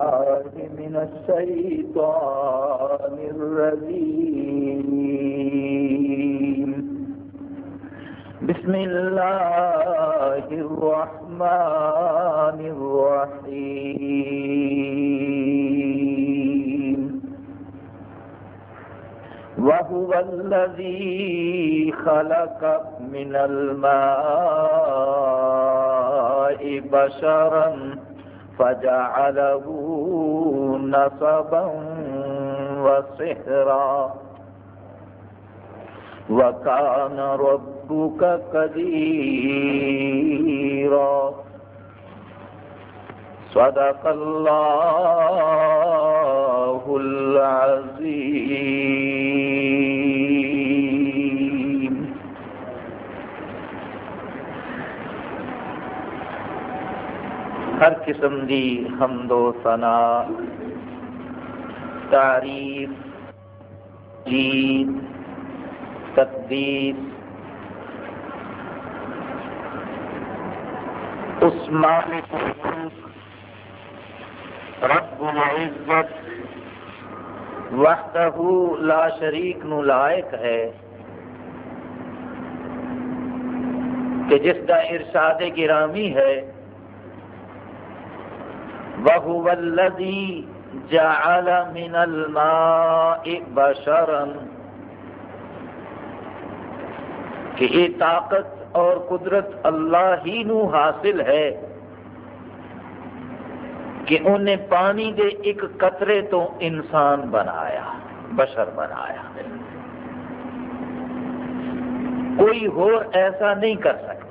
بالله من الشيطان الرجيم. بسم الله الرحمن الرحيم. وهو الذي خلق من الماء بشرا فجعله نصبا وصهرا وكان ربك قديرا. صدق الله العظيم. ہر قسم دی حمد و ثنا، تعریف جیت تقدیر اس مالک رب العزت، وحدہ لا شریک نو لائق ہے۔ کہ جس کا ارشاد گرامی ہے وَهُوَ الَّذِي جَعَلَ مِنَ الْمَاءِ بَشَرًا. کہ یہ طاقت اور قدرت اللہ ہی نو حاصل ہے کہ انہیں پانی دے ایک قطرے تو انسان بنایا، بشر بنایا۔ کوئی اور ایسا نہیں کر سکتا۔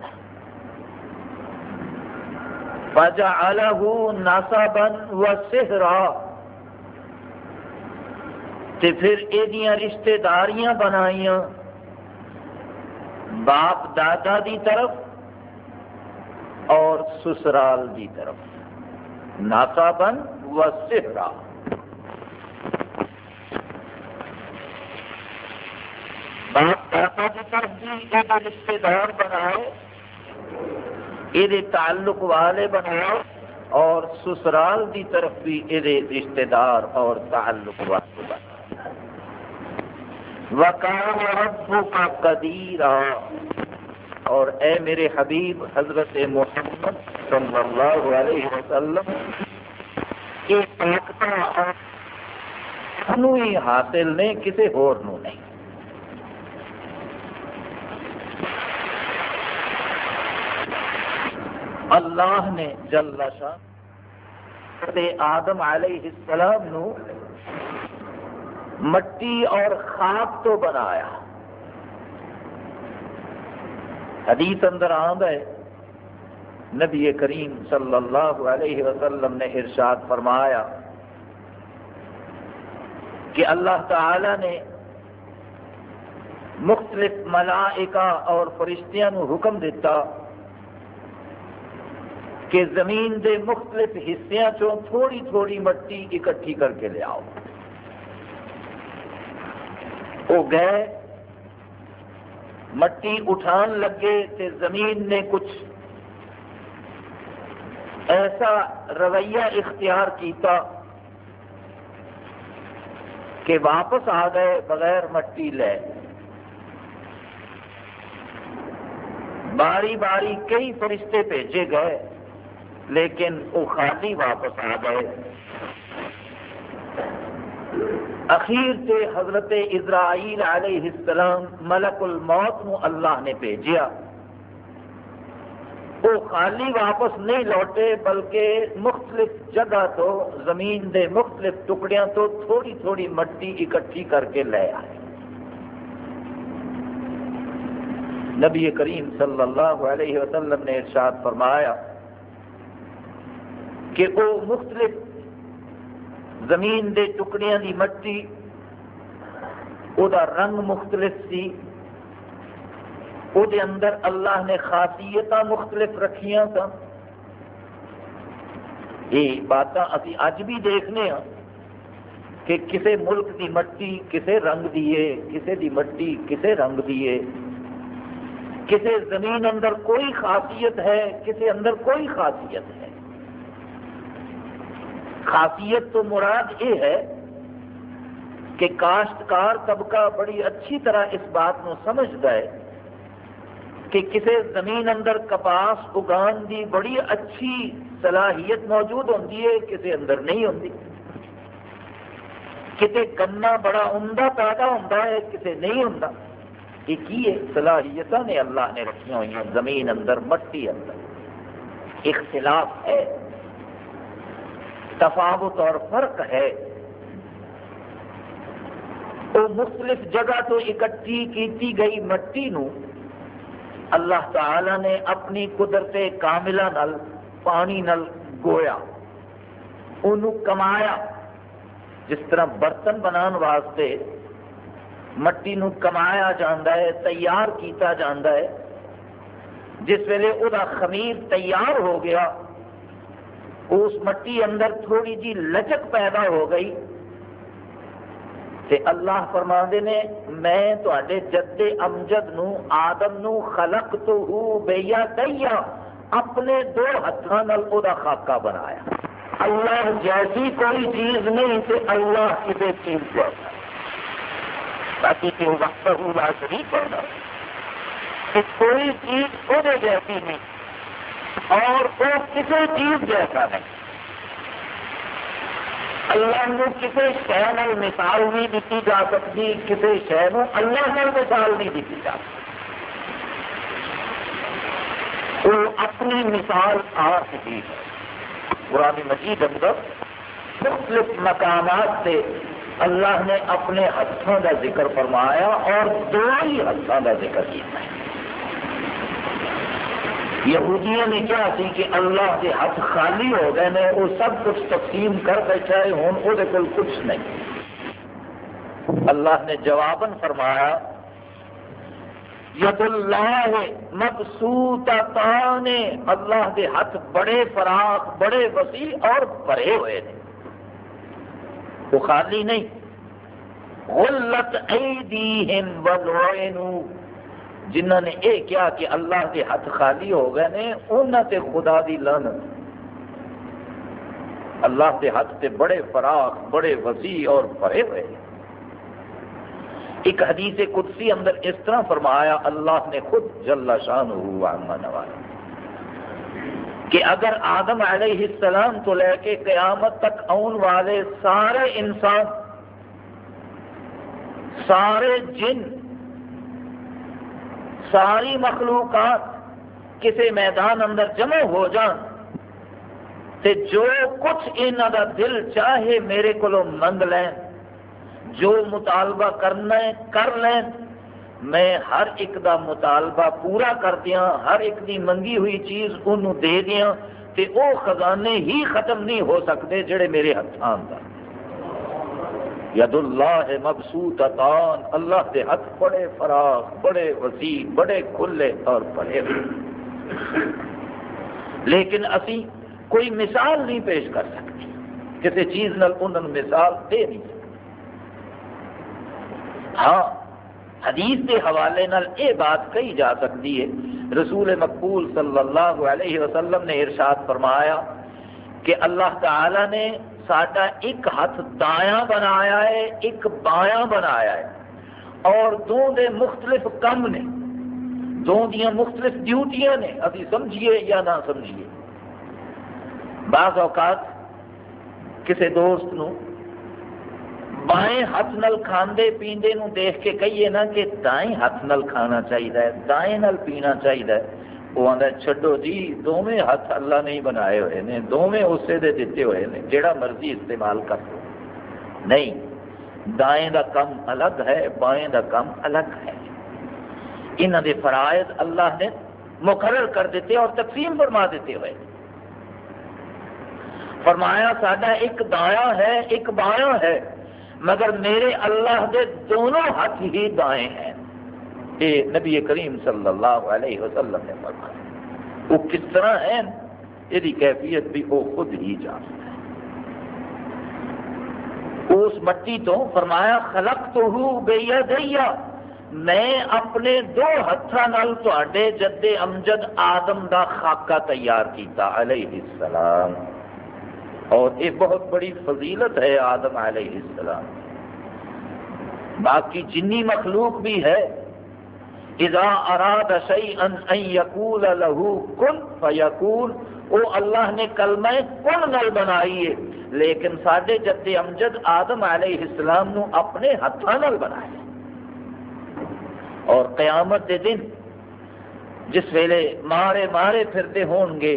فَجَعَلَهُ نَصَبًا وَسِحْرًا۔ تے پھر یہ رشتہ داریاں بنائیاں۔ باپ دادا دی طرف اور سسرال دی طرف۔ ناصابن و سہرا باپ دادا کی طرف بھی یہ رشتے دار بناؤ یہ تعلق والے بناؤ اور سسرال دی طرف بھی یہ رشتے دار اور تعلق والے بناؤ وکان ربو کا قدیرہ اور اے میرے حبیب حضرت محمد صلی اللہ علیہ وسلم یہ طاقت ہی حاصل نے کسی اور نو نہیں اللہ نے جل شاہ آدم علیہ السلام نو مٹی اور خاک تو بنایا۔ حدیث اندر آمد ہے، نبی کریم صلی اللہ علیہ وسلم نے ارشاد فرمایا کہ اللہ تعالی نے مختلف ملائکہ اور فرشتیاں نو حکم دیتا۔ کہ زمین دے مختلف حصیاں چوں تھوڑی تھوڑی مٹی اکٹھی کر کے لے آؤ۔ وہ گئے، مٹی اٹھان لگے تے زمین نے کچھ ایسا رویہ اختیار کیتا کہ واپس آ گئے بغیر مٹی لے۔ باری باری کئی فرشتے بھیجے گئے۔ لیکن وہ خالی واپس آ گئے۔ اخیر سے حضرت اسرائیل علیہ السلام ملک الموت نو اللہ نے بھیجیا۔ وہ خالی واپس نہیں لوٹے بلکہ مختلف جگہ تو، زمین دے مختلف ٹکڑیاں تو تھوڑی تھوڑی مٹی اکٹھی کر کے لے آئے۔ نبی کریم صلی اللہ علیہ وسلم نے ارشاد فرمایا کہ وہ مختلف زمین دے ٹکڑیاں دی مٹی، او دا رنگ مختلف سی، او دے اندر اللہ نے خاصیت مختلف رکھیاں سن یہ بات ابھی اج بھی دیکھنے ہاں کہ کسے ملک دی مٹی کسے رنگ دیے کسے دی مٹی کسے رنگ دیے کسے زمین اندر کوئی خاصیت ہے، کسے اندر کوئی خاصیت ہے۔ خاصیت تو مراد یہ ہے کہ کاشتکار طبقہ بڑی اچھی طرح اس بات کو سمجھتا ہے کہ کسی زمین اندر کپاس اگان دی بڑی اچھی صلاحیت موجود ہوتی ہے کسی اندر نہیں ہوتی کسی گنا بڑا عمدہ پیدا ہوتا ہے کسی نہیں ہوتا یہ کی ہے؟ صلاحیت نے اللہ نے رکھی ہوئی ہیں زمین اندر، مٹی اندر۔ اختلاف ہے۔ تفاوت اور فرق ہے۔ وہ مختلف جگہ تو اکٹھی کی گئی مٹی نو اللہ تعالی نے اپنی قدرت کاملہ نل، پانی نل گویا انہوں کمایا۔ جس طرح برتن بنان واسطے مٹی نو کمایا جاندہ ہے، تیار کیتا جاندہ ہے۔ جس ویلے وہ خمیر تیار ہو گیا اس مٹی اندر تھوڑی جی لچک پیدا ہو گئی تے اللہ فرما نے، میں تے جد امجد نو، آدم نو خلق تو ہو بیا دیا اپنے دو ہاتھوں کا خاکہ بنایا۔ اللہ جیسی کوئی چیز نہیں تے اللہ کسی چیز جیسا باقی کیوں وقت ہوں بات نہیں کرنا کہ کوئی چیز وہ جیسی نہیں۔ اور وہ کسی چیز جیسا نہیں۔ اللہ نے کسی شہ مثال نہیں دیتی جا سکتی، کسی شہ اللہ نے مثال نہیں دیتی جا سکتی۔ وہ اپنی مثال آپ کی ہے قرآن مجید اندر مختلف مقامات سے اللہ نے اپنے ہاتھوں کا ذکر فرمایا اور دو ہی ہاتھوں کا ذکر کیا ہے۔ یہودیوں نے کیا سی کہ اللہ کے ہاتھ خالی ہو گئے نے وہ سب کچھ تقسیم کر بیٹھا ہے ہوں وہ کول کچھ نہیں۔ اللہ نے جواباً فرمایا، ید اللہ مبسوط اللہ کے ہاتھ بڑے فراق، بڑے وسیع اور بھرے ہوئے نے وہ خالی نہیں۔ غلط ایدیہم ولعنو جنہ نے یہ کیا کہ اللہ کے ہاتھ خالی ہو گئے نے انہوں تے خدا دی لانت اللہ کے ہاتھ تے بڑے فراخ بڑے وسیع اور بھرے ہوئے۔ ایک حدیث قدسی اندر اس طرح فرمایا، اللہ نے خود جل شان ہوا نوایا۔ کہ اگر آدم علیہ السلام تو لے کے قیامت تک آن والے سارے انسان، سارے جن ساری مخلوقات کسی میدان اندر جمع ہو جان تے جو کچھ انہوں دا دل چاہے میرے کو منگ لین، جو مطالبہ کرنا ہے، کر لین۔ میں ہر ایک دا مطالبہ پورا کر دیا ہر ایک دی منگی ہوئی چیز انہوں دے دیا تے او خزانے ہی ختم نہیں ہو سکتے جڑے میرے ہاتھوں کا ید اللہ مبسوط اطان اللہ کے ہاتھ بڑے فراغ بڑے وسیع، بڑے کھلے اور بڑے لیکن اسی کوئی مثال نہیں پیش کر سکتے، کسی چیز نال انہوں نے مثال دے نہیں سکتے۔ ہاں حدیث کے حوالے نال یہ بات کہی جا سکتی ہے، رسول مقبول صلی اللہ علیہ وسلم نے ارشاد فرمایا کہ اللہ تعالی نے ساڈا ایک ہاتھ دایاں بنایا ہے، ایک بایاں بنایا ہے۔ اور دو دے مختلف کم نے۔ دو دیا مختلف ڈیوٹیاں نے۔ ابھی سمجھیے یا نہ سمجھیے۔ بعض اوقات کسی دوست نو بائیں ہاتھ نل کھاندے، پیندے نو دیکھ کے کہیے نا کہ دائیں ہاتھ نل کھانا چاہیے دائیں نل پینا چاہیے وہ آتا چڈو جی دونوں ہاتھ اللہ نہیں بنائے ہوئے نے دونوں اسے دے دیتے ہوئے نے جڑا مرضی استعمال کر لو نہیں دائیں دا کم الگ ہے بائیں دا کم الگ ہے انہوں دے فرائض اللہ نے مقرر کر دیتے اور تقسیم فرما دیتے ہوئے فرمایا ساڈا ایک دایا ہے ایک بایاں ہے مگر میرے اللہ دے دونوں ہاتھ ہی دائیں ہیں یہ نبی کریم صلی اللہ علیہ وسلم نے فرمایا، وہ کس طرح ہے؟ یہ کیفیت بھی وہ خود ہی جانتا ہے۔ اس مٹی تو فرمایا خلق تو ہوں بیا دیا میں اپنے دو ہاتھوں تے جدے امجد آدم دا خاکہ تیار کیتا علیہ السلام۔ اور یہ بہت بڑی فضیلت ہے آدم علیہ السلام۔ باقی جنی مخلوق بھی ہے اذا اراد شيئا ان يقول له كن فيكون وہ اللہ نے کلمہ کن نل بنائی ہے، لیکن سڈے جد امجد آدم علیہ السلام نو اپنے ہاتھوں نل بنایا۔ اور قیامت دے دن جس ویلے مارے مارے پھرتے ہون گے،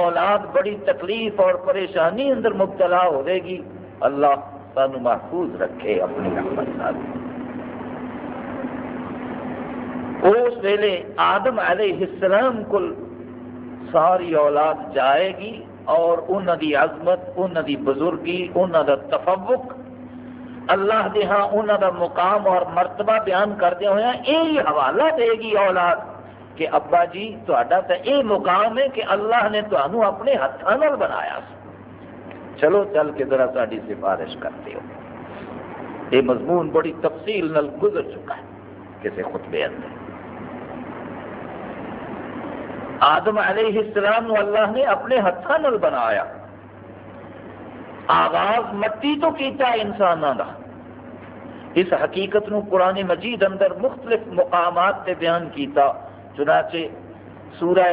اولاد بڑی تکلیف اور پریشانی اندر مبتلا ہوئے گی، اللہ سانو محفوظ رکھے اپنی رحمت سال اس ویلے آدم علیہ السلام کو ساری اولاد جائے گی اور انہوں دی عظمت انہوں دی بزرگی انہوں دا تفوق، اللہ دے ہاں انہوں دا مقام اور مرتبہ بیان کردیا ہوا یہی حوالہ دے گی اولاد کہ ابا جی تا تو یہ مقام ہے کہ اللہ نے تمہوں اپنے ہاتھوں بنایا۔ چلو، چل کے ذرا ساری سفارش کرتے ہو۔ یہ مضمون بڑی تفصیل نل گزر چکا ہے، کسی خطبے اندر۔ آدم علیہ السلام اللہ نے اپنے ہاتھوں بنایا۔ آغاز مٹی تو کیتا انسانوں کا اس حقیقت نو قرآن مجید اندر مختلف مقامات تے بیان کیتا، چنانچہ سورہ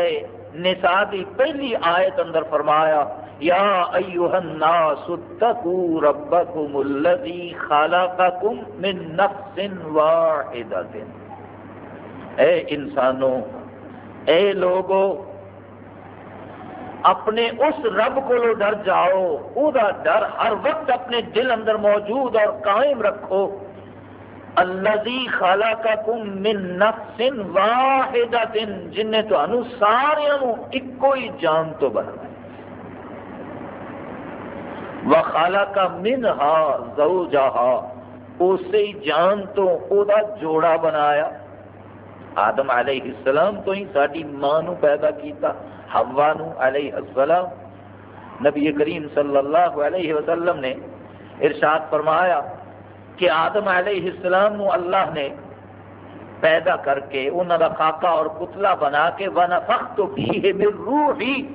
نساء دی پہلی آیت اندر فرمایا، یا ایوہ الناس اتقوا ربکم الذی خلقکم من نفس واحدت اے انسانوں اے لوگو، اپنے اس رب کو ڈر جاؤ، او دا ڈر ہر وقت اپنے دل اندر موجود اور قائم رکھو۔ الذي خلقكم من نفس واحدة جن نے تو سارے ایکو ہی جان تو بنایا۔ وخالق منها زوجها اسی جان تو او دا جوڑا بنایا۔ آدم علیہ السلام تو ہی ساری ماں نو پیدا کیتا ہوا نو علیہ السلام۔ نبی کریم صلی اللہ علیہ وسلم نے ارشاد فرمایا کہ آدم علیہ السلام نو اللہ نے پیدا کر کے انہوں کا خاکہ اور پتلا بنا کے ونفخت فیہ من روحی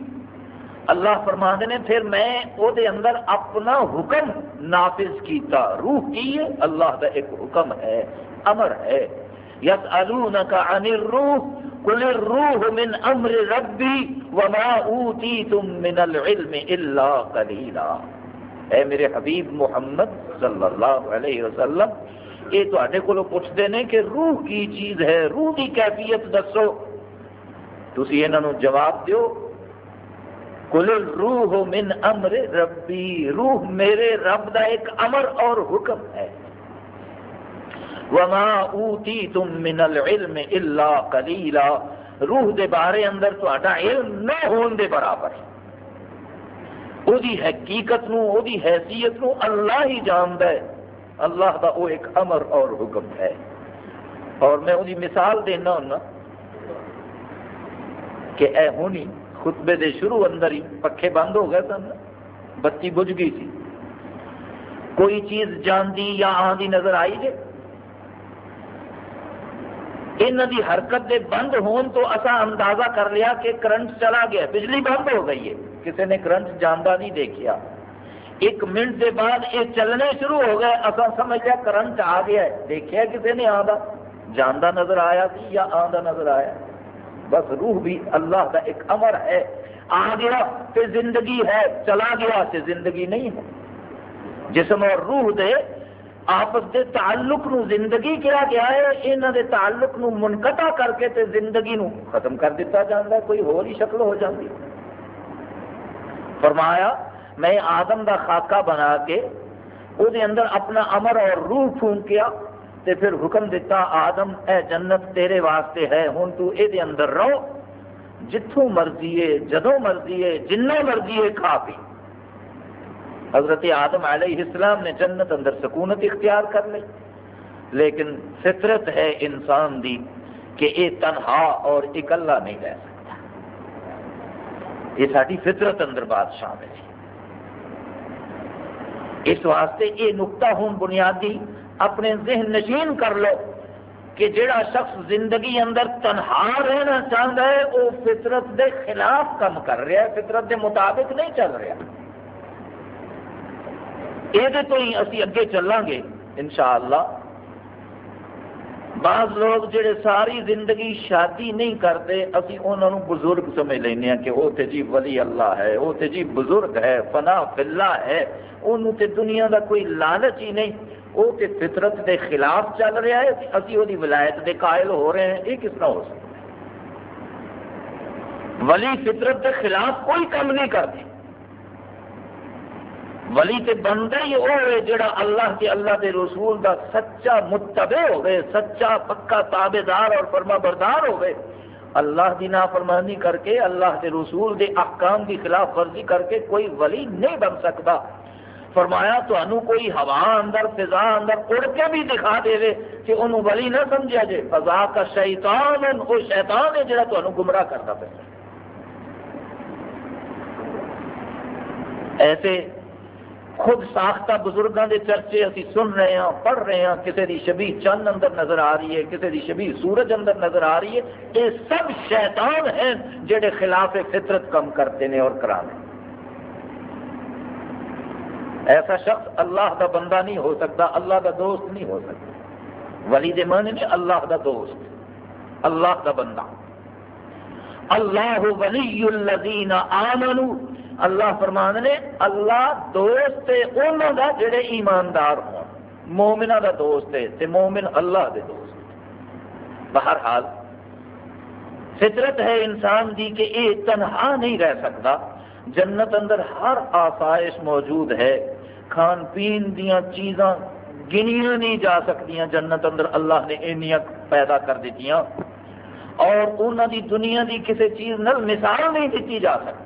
اللہ فرما نے، پھر میں او دے اندر اپنا حکم نافذ کیتا۔ روح کی ہے، اللہ کا ایک حکم ہے، امر ہے۔ يسألونك عن الروح، قل الروح من أمر ربي وما أوتيتم من العلم إلا قليلا. اے میرے حبیب محمد صلی اللہ علیہ وسلم، یہ تے کو پوچھتے ہیں کہ روح کی چیز ہے، روح کی کیفیت دسو۔ تھی یہاں جواب دیو کل روح من امر ربی، روح میرے رب دا ایک امر اور حکم ہے۔ وما اوتیتم من العلم الا قلیلا روح دے بارے اندر تہاڈا علم نہ ہون دے برابر۔ او دی حقیقت نو او دی حیثیت نو اللہ ہی جاندا ہے۔ اللہ دا او ایک امر اور حکم ہے۔ اور میں دی مثال دینا ہوں کہ اے ہونی خطبے دے شروع اندر ہی پکھے بند ہو گئے سن بتی بجھ گئی تھی کوئی چیز جاندی یا آندی نظر آئی جائے یہاں دی حرکت دے بند ہون تو اصا اندازہ کر لیا کہ کرنٹ چلا گیا، بجلی بند ہو گئی ہے۔ کسی نے کرنٹ جانا نہیں دیکھا ایک منٹ کے بعد یہ چلنے شروع ہو گئے اصا سمجھ لیا کرنٹ آ گیا ہے۔ دیکھا کسی نے آدھا جانا نظر آیا سی یا آدھا نظر آیا؟ بس روح بھی اللہ کا ایک امر ہے۔ آ گیا تو زندگی ہے، چلا گیا تو زندگی نہیں ہے۔ جسم اور روح دے آپس دے تعلق نو زندگی کیا گیا ہے یہاں دے تعلق نو منقطع کر کے تے زندگی نو ختم کر دیتا جاتا ہے، کوئی ہو شکل ہو جاتی فرمایا، میں آدم دا خاکہ بنا کے وہ اندر اپنا امر اور روح پھونکیا تے پھر حکم دیتا آدم، اے جنت تیرے واسطے ہے ہوں تو اے اندر رہو جتوں مرضی ہے جدوں مرضی ہے جنوں مرضی ہے کھا پی۔ حضرت آدم علیہ السلام نے جنت اندر سکونت اختیار کر لی۔ لیکن فطرت ہے انسان دی کہ یہ تنہا اور اکلا نہیں رہ سکتا۔ یہ ساری فطرت اندر بات شامل ہے۔ اس واسطے یہ نقطہ ہوں بنیادی، اپنے ذہن نشین کر لو کہ جڑا شخص زندگی اندر تنہا رہنا چاہتا ہے، وہ فطرت دے خلاف کم کر رہا ہے، فطرت دے مطابق نہیں چل رہا۔ یہ تو ہی اسی اگے چلیں گے انشاءاللہ بعض لوگ جڑے ساری زندگی شادی نہیں کرتے اسی انہوں بزرگ سمجھ لینے ہیں کہ وہ تے جی ولی اللہ ہے وہ تے جی بزرگ ہے فنا فلا ہے انہوں تے دنیا دا کوئی لالچ ہی نہیں وہ تے فطرت دے خلاف چل رہا ہے اسی وہ ولایت دے قائل ہو رہے ہیں یہ کس طرح ہو سکتا ولی فطرت کے خلاف کوئی کام نہیں کرتی ولی تے بندہ ہی وہ ہے جڑا اللہ کے اللہ کے رسول دا سچا متبع ہوئے، سچا پکا تابے دار اور فرما بردار ہوئے۔ اللہ دی نافرمانی کر کے، اللہ کے رسول دے احکام کی خلاف ورزی کر کے کوئی ولی نہیں بن سکتا۔ فرمایا تو انو کوئی ہوا اندر، فضا اندر اڑ کے بھی دکھا دے وے کہ انہوں ولی نہ سمجھا جائے۔ فضا کا شیطان، وہ شیطان ہے جڑا تو گمراہ کرتا پہ ایسے خود ساختہ بزرگوں کے چرچے اسی سن رہے ہیں، پڑھ رہے ہیں کسی کی شبی چند اندر نظر آ رہی ہے کسی کی شبی سورج اندر نظر آ رہی ہے یہ سب شیطان ہیں جڑے خلاف فطرت کم کرتے ہیں اور کرا رہے ہیں۔ ایسا شخص اللہ کا بندہ نہیں ہو سکتا، اللہ کا دوست نہیں ہو سکتا۔ ولی دے من نے اللہ کا دوست، اللہ کا بندہ۔ اللہ ولی الذین آمنوا اللہ فرمان نے، اللہ دوست ہے، انہوں کا جڑے ایماندار ہوں مومنا کا دوست ہے تے مومن اللہ دے دوست بہرحال، فطرت ہے انسان دی کہ یہ تنہا نہیں رہ سکتا جنت اندر ہر آسائش موجود ہے۔ کھان پین دیا چیزاں گنیاں نہیں جا سکتی جنت اندر اللہ نے اینیاں پیدا کر دیتی اور انہوں دی دنیا دی کسی چیز نل مثال نہیں دیتی جا سکتی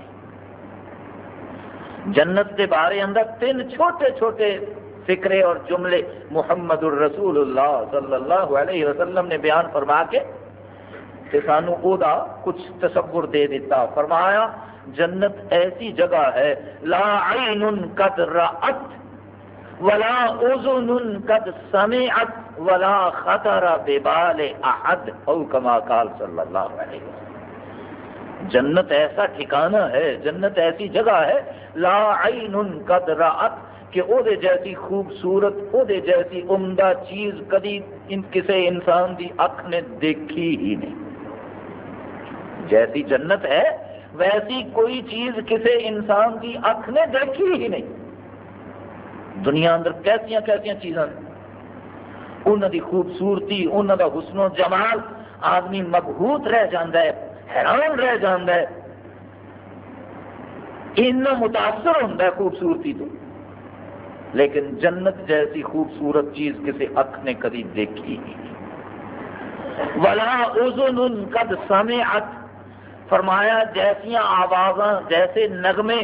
جنت کے بارے اندر تین چھوٹے چھوٹے فکرے اور جملے محمد الرسول اللہ صلی اللہ علیہ وسلم نے بیان فرما کے سانو او دا کچھ تصور دے دیتا، فرمایا، جنت ایسی جگہ ہے، لا عین قد رأت ولا اذن قد سمعت ولا خطر ببال احد، او کما قال صلی اللہ علیہ وسلم۔ جنت ایسا ٹھکانہ ہے، جنت ایسی جگہ ہے، لا عین قد رات کہ او دے جیسی خوبصورت، او دے جیسی عمدہ چیز کدی ان کسی انسان دی اکھ نے دیکھی ہی نہیں۔ جیسی جنت ہے، ویسی کوئی چیز کسی انسان کی اکھ نے دیکھی ہی نہیں۔ دنیا اندر کیسیا کیسیا چیزاں انہوں دی خوبصورتی انہوں دا حسن و جمال آدمی مبہوت رہ جاندہ ہے۔ حیران رہ جانا ہے۔ اتنا متاثر ہوتا ہے خوبصورتی تو۔ لیکن جنت جیسی خوبصورت چیز کسی اکھ نے کدی دیکھی ولا اذن قد سمعت۔ فرمایا، جیسیاں آوازاں، جیسے نغمے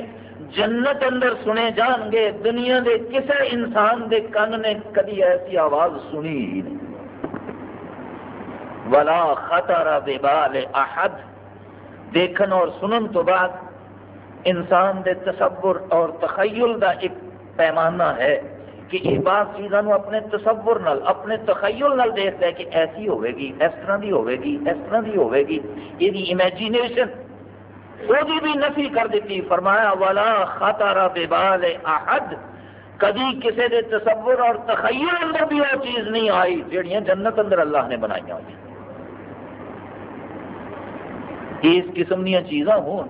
جنت اندر سنے جان گے، دنیا دے کسے انسان دے کن نے کدی ایسی آواز سنی ہی نہیں۔ ولا خطر ببال احد دیکھن اور سنن تو بعد انسان دے تصور اور تخیل دا ایک پیمانہ ہے کہ یہ بات چیزوں اپنے تصور نال، اپنے تخیل نال دیکھتا ہے کہ ایسی ہوئے گی، اس طرح دی ہوئے گی، اس طرح دی ہوئے گی۔ یہ امیجینیشن وہ بھی نفی کر دیتی، فرمایا والا خطارہ بے بال احد کدی کسی دے تصور اور تخیل اندر بھی وہ چیز نہیں آئی، جہاں جنت اندر اللہ نے بنائی ہوئی اس قسم دیا چیزاں ہون۔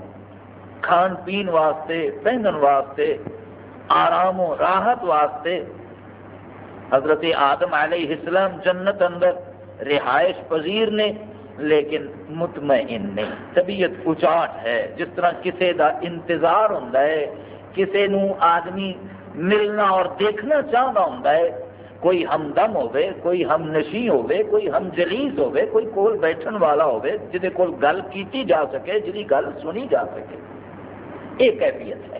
کھان پین واسطے، پہنن واسطے، آرام و راحت واسطے۔ حضرت آدم علیہ السلام جنت اندر رہائش پذیر نے، لیکن مطمئن نہیں۔ طبیعت اچاٹ ہے۔ جس طرح کسی دا انتظار ہوں کسی نو آدمی ملنا اور دیکھنا چاہتا ہوں کوئی ہمدم ہوے کوئی ہم نشی ہوے کوئی ہم جلیس ہوے کوئی کول بیٹھن والا ہوے جہد کول گل کیتی جا سکے جی گل سنی جا سکے۔ یہ کیفیت ہے۔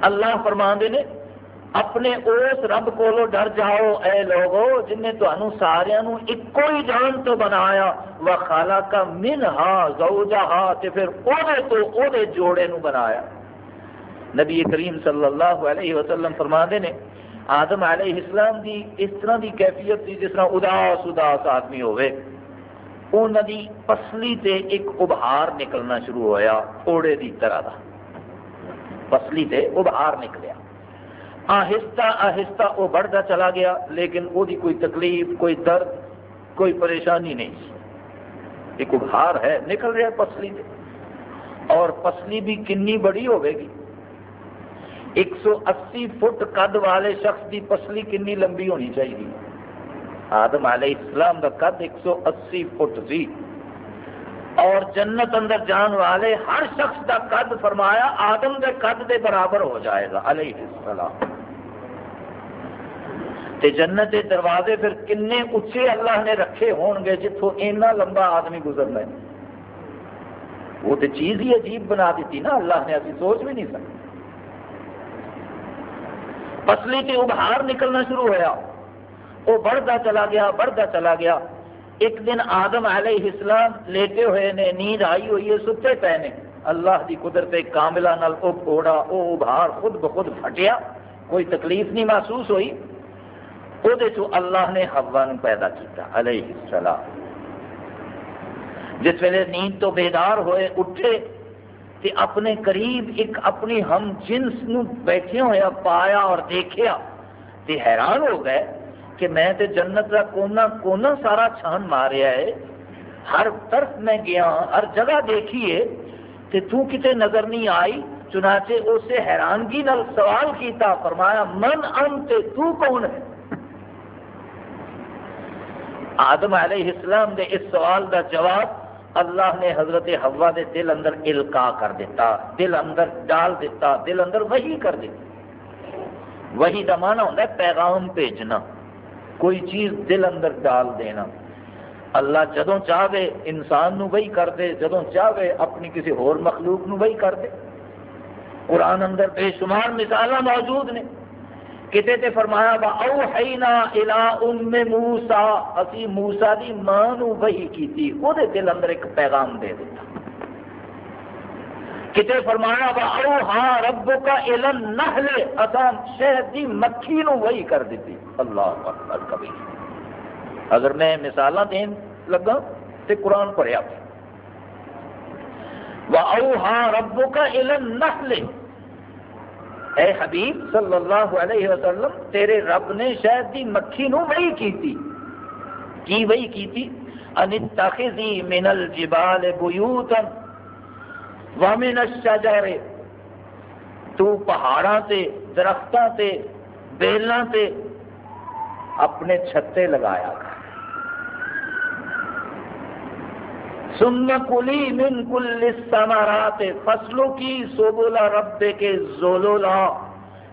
اللہ فرما نے، اپنے اس رب کو ڈر جاؤ، اے لوگو جن نے تمہوں سارا ایک ہی جان تو بنایا و خالا کا من ہا زوجہ ہا پھر او تو جوڑے نو بنایا۔ نبی کریم صلی اللہ علیہ وسلم فرما نے آدم علیہ السلام دی اس طرح دی کیفیت تھی جس طرح اداس اداس آدمی ہوئے۔ انہوں دی پسلی تے ایک ابہار نکلنا شروع ہویا، اوڑے دی طرح دا۔ پسلی تے ابہار نکلیا۔ آہستہ آہستہ وہ بڑھتا چلا گیا، لیکن وہ کوئی تکلیف، کوئی درد، کوئی پریشانی نہیں۔ ایک ابھار ہے، نکل رہا پسلی سے اور پسلی بھی کنی بڑی ہوئے گی۔ ایک سو اسی فٹ قد والے شخص کی پسلی کنی لمبی ہونی چاہیے۔ آدم علیہ السلام کا قد ایک سو اسی فٹ سی۔ اور جنت اندر جان والے ہر شخص کا قد فرمایا آدم کے قد کے برابر ہو جائے گا، علیہ السلام۔ تے جنت کے دروازے پھر کن اچھے اللہ نے رکھے ہون گے جتوں اینا لمبا آدمی گزرنا ہے۔ وہ تو چیز ہی عجیب بنا دیتی نا، اللہ نے ابھی سوچ بھی نہیں سکتے۔ پسلی تے ابہار نکلنا شروع ہوا وہ بڑھتا چلا گیا، بڑھتا چلا گیا۔ ایک دن آدم علیہ السلام لیٹے ہوئے نے، نیند آئی ہوئی ہے، ستے پے نے۔ اللہ کی قدرت کاملہ نال او پھوڑا او ابھار خود بخود پھٹیا۔ کوئی تکلیف نہیں محسوس ہوئی۔ وہ اللہ نے ہوا پیدا کیتا، علیہ السلام۔ جس ویلے نیند تو بیدار ہوئے، اٹھے۔ تے اپنے قریب ایک اپنی ہم جنس نو بیٹھے ہوئے پایا اور دیکھیا۔ تے حیران ہو گئے کہ میں تے جنت کا کونا کونا سارا چھان ماریا ہے۔ ہر طرف میں گیا، ہر جگہ دیکھیے۔ تے تو کتے نظر نہیں آئی، چنانچہ اسے حیرانگی نال سوال کیتا، فرمایا، من انت، تو کون ہے؟ آدم علیہ السلام دے اس سوال دا جواب اللہ نے حضرت ہوا دے دل اندر القا کر دیتا، دل اندر ڈال دیتا، دل اندر وہی کر دیتا۔ وہی دا معنی ہوتا ہے پیغام بھیجنا، کوئی چیز دل اندر ڈال دینا۔ اللہ جدوں چاہے انسان نو وہی کر دے، جدوں چاہے اپنی کسی ہور مخلوق نو وہی کر دے۔ قرآن اندر بے شمار مثال موجود نے۔ کتے تے فرمایا با او حینا الى ام موسا اسی موسا دی ماں نو وہی کیتی او دے دل اندر ایک پیغام دے دیتا۔ کتے فرمایا با او ہاں رب کا علم اسان شہد دی مکھی نو وہی کر دیتی۔ اللہ اکبر، کبھی۔ اگر میں مثالاں دین لگا تے قرآن پڑھیا۔ وا او ہاں رب کا علم اے حبیب، صلی اللہ علیہ وسلم، تیرے رب نے شاید دی مکھی نو وہی کیتی۔ کی وہی کیتی؟ ان اتخذی من الجبال بیوتا ومن الشجر۔ تو پہاڑاں تے، درختاں تے، بیلاں تے اپنے چھتے لگایا۔ کر کلی من کل سمارات فصلوں کی سوبولا رب کے زولولا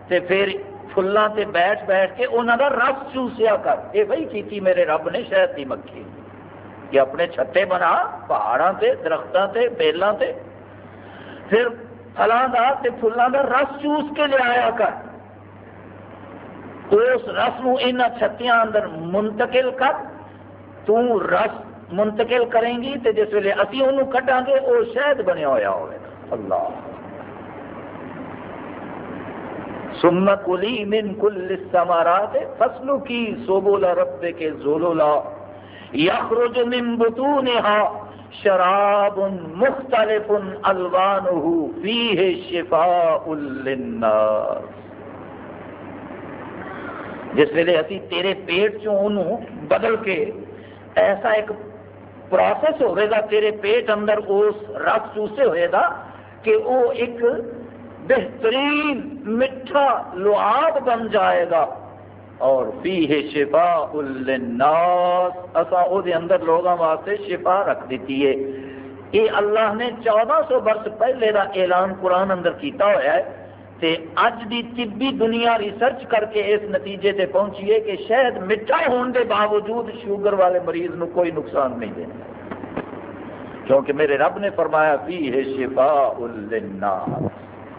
تے پھر فلاں تے بیٹھ بیٹھ کے انہوں کا رس چوسیا کر۔ یہ وہی کی تھی میرے رب نے شاید دی مکھی۔ کہ اپنے چھتے بنا پہاڑاں تے، درختاں تے، بیلاں تے۔ پھر پھلاں دا تے فلاں دا رس چوس کے لے آیا کر۔ اس رس نو ان چھتیاں اندر منتقل کر۔ تو رس منتقل کریں گی تو جس ویلے اسی انہوں کٹاں گے، وہ شہد بنیا ہوا ہوئے۔ اللہ۔ سم کلی من کل السمارات فصل کی سوبولا رب کے زولولا یخرج من بطونها شراب مختلف الوانه فيه شفاء للناس۔ جس ویلے اسی تیرے پیٹ چوں انہوں بدل کے ایسا ایک پروسیس ہوئے گا تیرے پیٹ اندر اس رس چوسے ہوئے گا کہ وہ ایک بہترین میٹھا لعاب بن جائے گا اور فیہ شفا الناس اسا او دے اندر لوگوں واسطے شفا رکھ دیتی ہے یہ اللہ نے چودہ سو برس پہلے دا اعلان قرآن اندر کیتا ہوا ہے تے اج دی طبی دنیا ریسرچ کر کے اس نتیجے تے پہنچی ہے کہ شاید مٹھا ہونے دے باوجود شوگر والے مریض نو کوئی نقصان نہیں دینا کیونکہ میرے رب نے فرمایا فی ہے شفا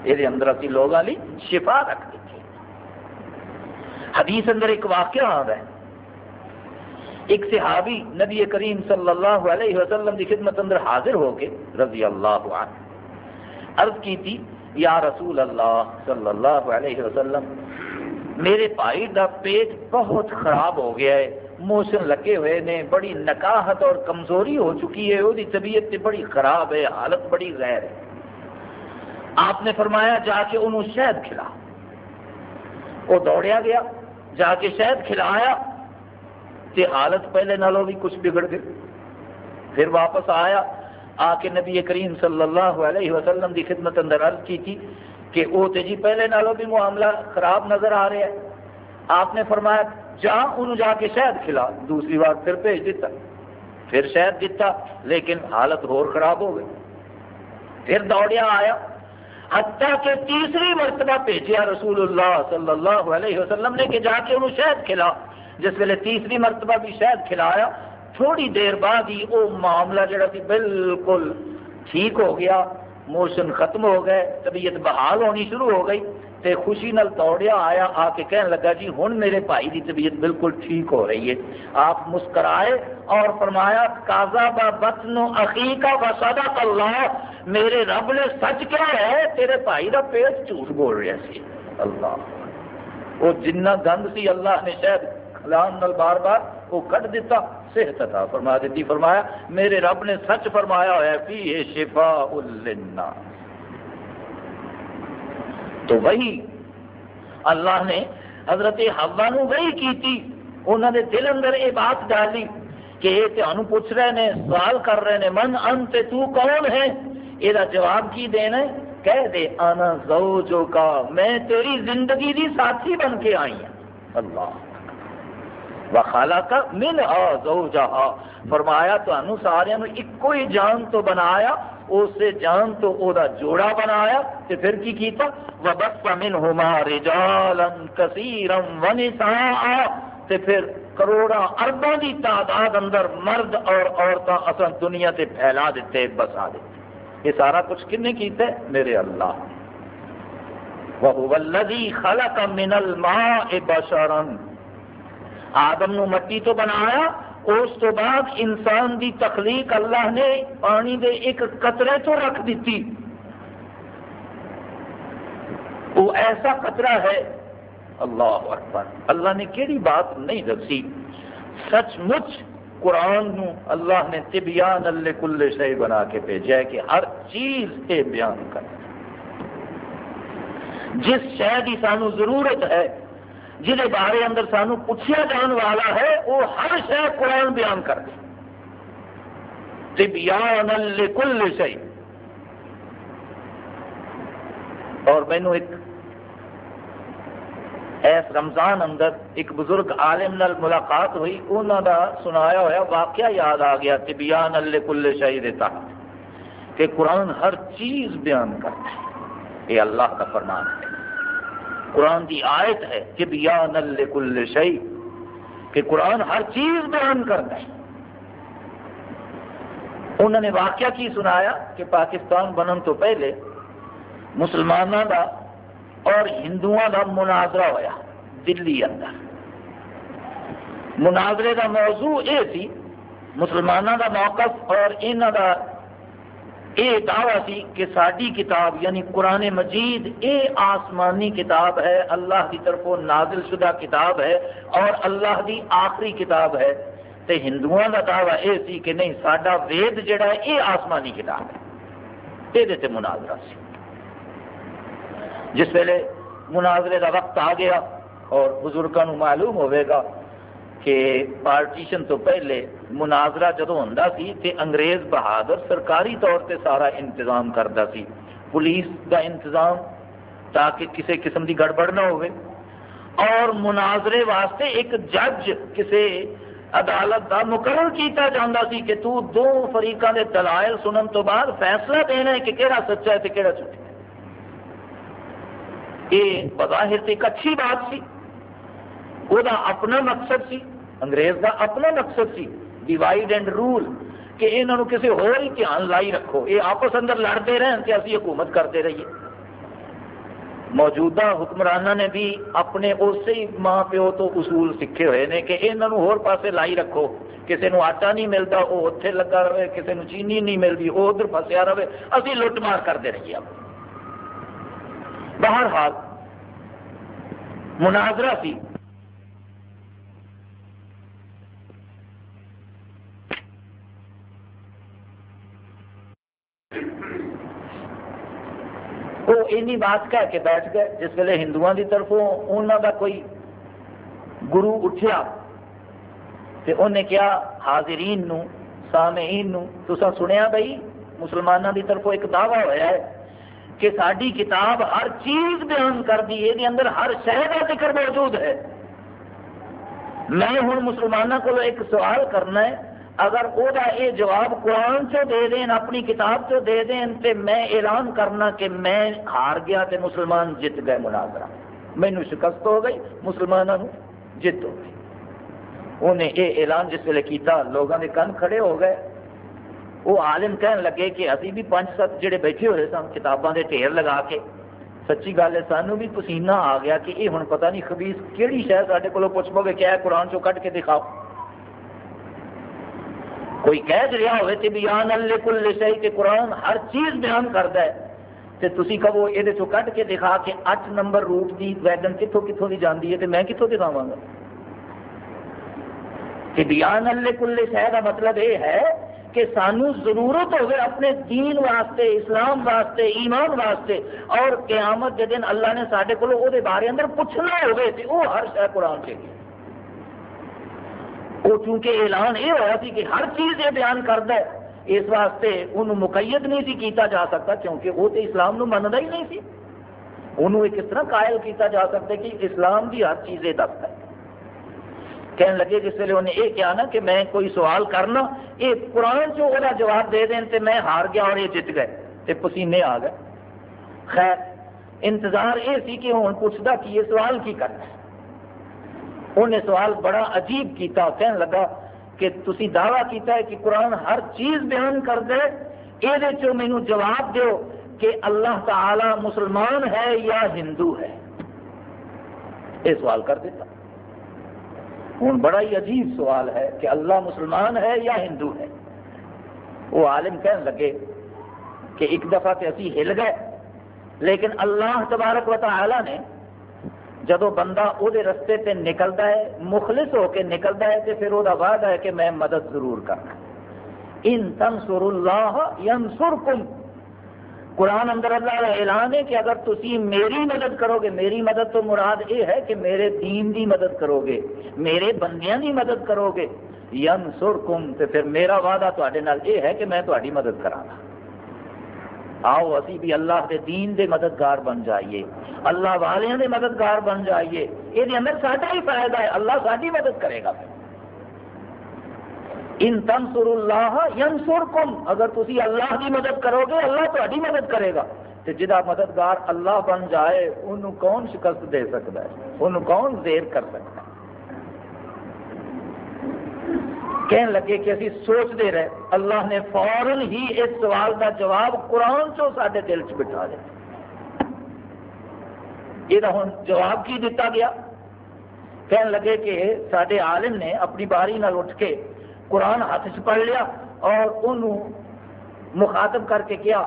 یہ اندر اسی لوگ لی شفا رکھ دی حدیث اندر ایک واقعہ آ رہا ہے۔ ایک صحابی نبی کریم صلی اللہ علیہ وسلم کی خدمت اندر حاضر ہو کے رضی اللہ عنہ عرض کی تھی یا رسول اللہ صلی اللہ علیہ وسلم، میرے بھائی کا پیٹ بہت خراب ہو گیا ہے موشن لگے ہوئے نے، بڑی نکاہت اور کمزوری ہو چکی ہے، وہ طبیعت بڑی خراب ہے، حالت بڑی غیر ہے۔ آپ نے فرمایا، جا کے انہوں شہد کھلا۔ وہ دوڑیا گیا، جا کے شہد کھلایا، تے حالت پہلے نالوں بھی کچھ بگڑ گئی۔ پھر واپس آیا آ کے نبی کریم صلی اللہ علیہ وسلم کی خدمت اندر عرض کی تھی کہ وہ تے جی پہلے نالوں بھی معاملہ خراب نظر آ رہا ہے آپ نے فرمایا جا ان جا کے شہد کھلا، دوسری بار پھر بھیج دیتا۔ پھر شہد دیتا، لیکن حالت اور خراب ہو گئی۔ پھر دوڑیا آیا۔ حتیٰ کہ تیسری مرتبہ بھیجیا رسول اللہ صلی اللہ علیہ وسلم نے کہ جا کے انہوں شہد کھلا۔ جس ویلے تیسری مرتبہ بھی شہد کھلایا تھوڑی دیر بعد ہی وہ معاملہ جڑا سی بالکل ٹھیک ہو گیا موشن ختم ہو گئے، طبیعت بحال ہونی شروع ہو گئی تے خوشی نال توڑیا، آیا، آ کے کہنے لگا جی ہوں میرے بھائی کی طبیعت بالکل ٹھیک ہو رہی ہے۔ آپ مسکرائے اور فرمایا کازا با بطن عقیقہ و صدق اللہ، میرے رب نے سچ کیا ہے، تیرے بھائی کا پیٹ جھوٹ بول رہا سی۔ اللہ۔ وہ جنہ گند سی اللہ نے شاید کلام نال بار بار وہ کٹ دیتا صحت عطا فرما دیتی، فرمایا، میرے رب نے سچ فرمایا ہوا ہے، فی شفا للناس۔ تو وہی اللہ نے حضرت ہوا نو وہی کی تھی انہوں نے دل اندر یہ بات ڈالی کہ یہ تمہیں پوچھ رہے ہیں سوال کر رہے ہیں من انت تو کون ہے؟ یہ جواب کی دینا ہے؟ کہہ دے آنا زوجو کا میں تیری زندگی دی ساتھی بن کے آئی ہوں اللہ۔ وخالا کا من آ فرمایا تو سارے ایک ہی جان تو بنایا، اس جان تو او دا جوڑا بنایا، تے پھر کی کیتا؟ وبث منهما رجالا كثيرا ونساء۔ تے پھر کروڑا ارباں دی تعداد اندر مرد اور عورتاں اصل دنیا تے پھیلا دیتے، بسا دیتے۔ یہ سارا کچھ کنے کیتا ہے؟ میرے اللہ۔ وهو الذي خلق من الماء بشرا۔ آدم نو مٹی تو بنایا، اس تو بعد انسان دی تخلیق اللہ نے پانی دے ایک قطرے تو رکھ دیتی۔ وہ ایسا قطرہ ہے۔ اللہ اکبر۔ اللہ نے کیڑی بات نہیں دسی۔ سچ مچ قرآن نو اللہ نے تبیان اللہ کل شے بنا کے بھیجا ہے کہ ہر چیز یہ بیان کر۔ جس شہ کی سانو ضرورت ہے جہد بارے اندر سانو پوچھا جان والا ہے وہ ہر شہ قرآن بیان کر دے۔ کل شہی اور مینو ایک ایس رمضان اندر ایک بزرگ عالم نال ملاقات ہوئی انہوں کا سنایا ہوا واقعہ یاد آ گیا تبیان اللہ کل شہی دیتا کہ قرآن ہر چیز بیان کرتا ہے یہ اللہ کا فرمان ہے۔ قرآن کی آیت ہے کہ بیان کل شہی کہ قرآن ہر چیز بیان کرتا ہے۔ انہوں نے واقعہ کی سنایا کہ پاکستان بنن تو پہلے مسلمانوں کا اور ہندوؤں کا مناظرہ ہوا دلی اندر۔ مناظرے کا موضوع یہ سی مسلمانوں کا موقف اور انہوں کا یہ دعویٰ سی کہ ساری کتاب یعنی قرآن مجید یہ آسمانی کتاب ہے، اللہ کی طرف نازل شدہ کتاب ہے اور اللہ کی آخری کتاب ہے۔ تو ہندوؤں کا دعویٰ یہ سی کہ نہیں سڈا وید جڑا ہے یہ آسمانی کتاب ہے۔ یہ مناظرہ سی۔ جس ویلے مناظرے کا وقت آ گیا اور بزرگوں معلوم ہوئے گا کہ پارٹیشن تو پہلے مناظرہ جدو ہوں سی انگریز بہادر سرکاری طور سے سارا انتظام کرتا سی۔ پولیس کا انتظام تاکہ کسی قسم کی گڑبڑ نہ ہوئے۔ اور مناظرے واسطے ایک جج کسی عدالت کا مقرر کیتا جاتا سی کہ تو دو فریقوں کے دلائل سنن تو بعد فیصلہ دینا ہے کہ کہڑا سچا ہے کہڑا جھوٹا یہ بظاہر ایک اچھی بات سی۔ وہ اپنا مقصد سی۔ انگریز کا اپنا مقصد سی ڈیوائڈ اینڈ رول کہ یہاں کسی ہور ہی دھیان لائی رکھو۔ یہ آپس اندر لڑتے رہن کہ اسی حکومت کرتے رہیے۔ موجودہ حکمرانہ نے بھی اپنے اسی ماں پیو تو اصول سیکھے ہوئے ہیں کہ یہاں ہور پاسے لائی رکھو۔ کسی نے آٹا نہیں ملتا وہ اتنے لگا رہے، کسی نے چینی نہیں ملتی وہ ادھر فسیا رہے۔ ابھی لٹ مار کرتے رہیے بہرحال مناظرہ سی وہ اینی بات کہہ کے بیٹھ گئے، جس ویلے ہندو کی طرفوں انہوں کا کوئی گرو اٹھیا تو انہیں کیا حاضرین نو، سامعین نو تسا سنیا بھائی مسلمانوں کی طرفوں ایک دعویٰ ہوا ہے کہ ساری کتاب ہر چیز بیان کر دی، یہ اندر ہر شہر کا ذکر موجود ہے۔ میں ہوں مسلمانوں کو ایک سوال کرنا ہے اگر وہ یہ جواب قرآن چو دے دین، اپنی کتاب چو دے دین، تے میں اعلان کرنا کہ میں ہار گیا تے مسلمان جت گئے مناظرہ۔ مینو شکست ہو گئی مسلمانوں جت ہو گئی۔ انہیں یہ اعلان جس ویلے کیتا لوگوں کے کن کھڑے ہو گئے۔ وہ عالم کہن لگے کہ ابھی بھی پانچ سات جڑے بیٹھے ہوئے سن، کتاباں دے ٹھیر لگا کے۔ سچی گل ہے، سانو بھی پسینہ آ گیا کہ یہ ہوں پتہ نہیں خبیز کہڑی شہر سارے کو پوچھ پو گے، کیا قرآن چو کٹ کے دکھاؤ؟ کوئی کہہ رہا ہوئے کہ بیان اللہ کل شہی کہ قرآن ہر چیز بیان کرتا ہے تو تھی کہو یہ کٹ کے دکھا کے اٹھ نمبر روٹ کی ویگن کتوں کتوں کی جاتی ہے تو میں کتوں دکھاوا گا۔ کہ بیان اللہ کل شہر کا مطلب یہ ہے کہ سانو ضرورت ہوگی اپنے دین واسطے، اسلام واسطے، ایمان واسطے، اور قیامت کے دن اللہ نے سارے کو بارے اندر پوچھنا ہوگی تو وہ ہر شہر قرآن چاہیے۔ وہ چونکہ اعلان یہ ہوا سی کہ ہر چیز یہ بیان کرتا ہے اس واسطے انہوں مقید نہیں سی کیتا جا سکتا کیونکہ وہ تو اسلام نو منتا ہی نہیں سی۔ انہوں کس طرح قائل کیتا جا سکتا کہ اسلام کی ہر چیز یہ دستا ہے۔ کہنے لگے جس ویلے انہیں یہ کیا نا کہ میں کوئی سوال کرنا، یہ قرآن چو وہ جواب دے دیں تے میں ہار گیا اور یہ جت گئے تے پسینے آ گئے۔ خیر، انتظار یہ سی کہ ہوں پوچھتا کہ یہ سوال کی کرنا۔ انہیں سوال بڑا عجیب کیتا کہنے لگا کہ تسی دعویٰ کیتا ہے کہ قرآن ہر چیز بیان کر دے یہ مینو جواب دیو کہ اللہ تعالی مسلمان ہے یا ہندو ہے؟ یہ سوال کر دیتا۔ ہوں بڑا ہی عجیب سوال ہے کہ اللہ مسلمان ہے یا ہندو ہے؟ وہ عالم کہنے لگے کہ ایک دفعہ تو اسی ہل گئے، لیکن اللہ تبارک و تعالی نے جدو بندہ وہ رستے تے نکلتا ہے، مخلص ہو کے نکلتا ہے تو پھر وہ وعدہ ہے کہ میں مدد ضرور کرنا۔ ان تنصر اللہ ینصرکم۔ قرآن اندر اللہ کا اعلان ہے کہ اگر تسی میری مدد کرو گے میری مدد تو مراد یہ ہے کہ میرے دین دی مدد کرو گے میرے بندیاں دی مدد کرو گے یم سر کم تو پھر میرا وعدہ تے یہ ہے کہ میں تاری مدد کرا آؤ، اسی بھی اللہ کے دین دے مددگار بن جائیے۔ اللہ والوں دے مددگار بن جائیے۔ یہ اندر ساڈا ہی فائدہ ہے۔ اللہ ساری مدد کرے گا۔ ان تنسر اللہ ینسر کم اگر تھی اللہ کی مدد کرو گے، اللہ تاری مدد کرے گا۔ تو جہاں مددگار اللہ بن جائے انہوں کون شکست دے سکتا ہے؟ انہوں کون زیر کر سکتا ہے؟ کہنے لگے کہ اسی سوچتے رہے۔ اللہ نے فوراً ہی اس سوال کا جواب قرآن چو سارے دل چ بٹھا دیا۔ یہ ہوں جواب کی دیتا گیا۔ کہنے لگے کہ سارے عالم نے اپنی باری نال اٹھ کے قرآن ہاتھ چ پڑھ لیا اور انہوں مخاطب کر کے کیا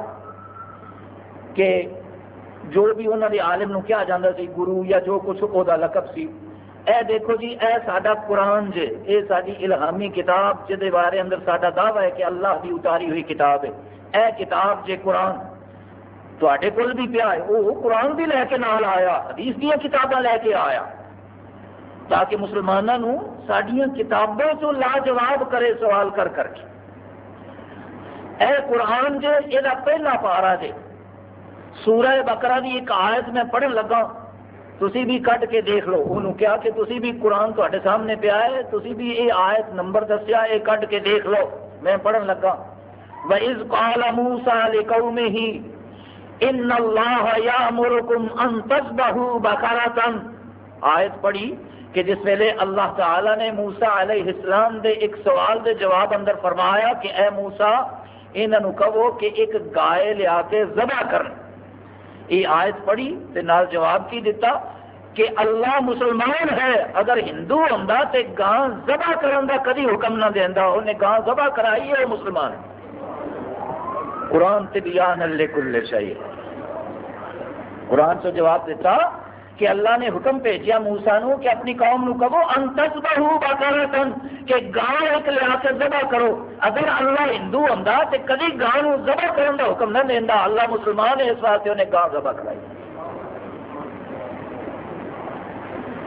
کہ جو بھی انہوں نے عالم نو کیا جاتا سی، گرو یا جو کچھ وہ لقب سی اے دیکھو جی اے ساڈا قرآن جے، اے ساری الہامی کتاب جہد بارے اندر ساڈا دعوی ہے کہ اللہ کی اتاری ہوئی کتاب ہے۔ اے کتاب جے قرآن تے کول بھی پیا ہے۔ وہ قرآن بھی لے کے نال آیا، حدیث دیا کتاباں لے کے آیا۔ تاکہ مسلمانوں سڈیا کتابوں تو لاجواب کرے سوال کر کر کے۔ اے قرآن جے یہ پہلا پارا جے۔ سورہ بکرا کی ایک آیت میں پڑھن لگا تسی بھی کٹ کے دیکھ لو۔ انہوں کیا کہ تسی بھی قرآن تے سامنے پیا ہے، تسی بھی یہ آیت نمبر دسیا، یہ کٹ کے دیکھ لو۔ میں پڑھن لگا۔ وَإِذْ قَالَ مُوسَى لِقَوْمِهِ إِنَّ اللَّهَ يَأْمُرُكُمْ أَن تَذْبَحُوا بَقَرَةً۔ آیت پڑھی کہ جس ویلے اللہ تعالی نے موسا علیہ السلام دے ایک سوال دے جواب اندر فرمایا کہ اے موسا انہوں کہو کہ ایک گائے لیا کے ذبح کرن۔ یہ آیت پڑھی تے نال جواب کی دیتا کہ اللہ مسلمان ہے، اگر ہندو ہوں تے گاں ذبح کرن دا کدی حکم نہ دینا انہیں گاں ذبح کرائی ہے مسلمان قرآن تے بیان اللہ کل شاہی قرآن سے جواب دیتا کہ اللہ نے حکم بھیجا موسا نو کہ اپنی قوم نو کہو انتس بہو بکرتن کہ گاں ایک لیا کے ذبح کرو۔ اگر اللہ ہندو ہوں تو کدی گاں ذبح کرنے کا حکم نہ دینا اللہ مسلمان ہے، اس واسطے انہیں گاں ذبح کرائی۔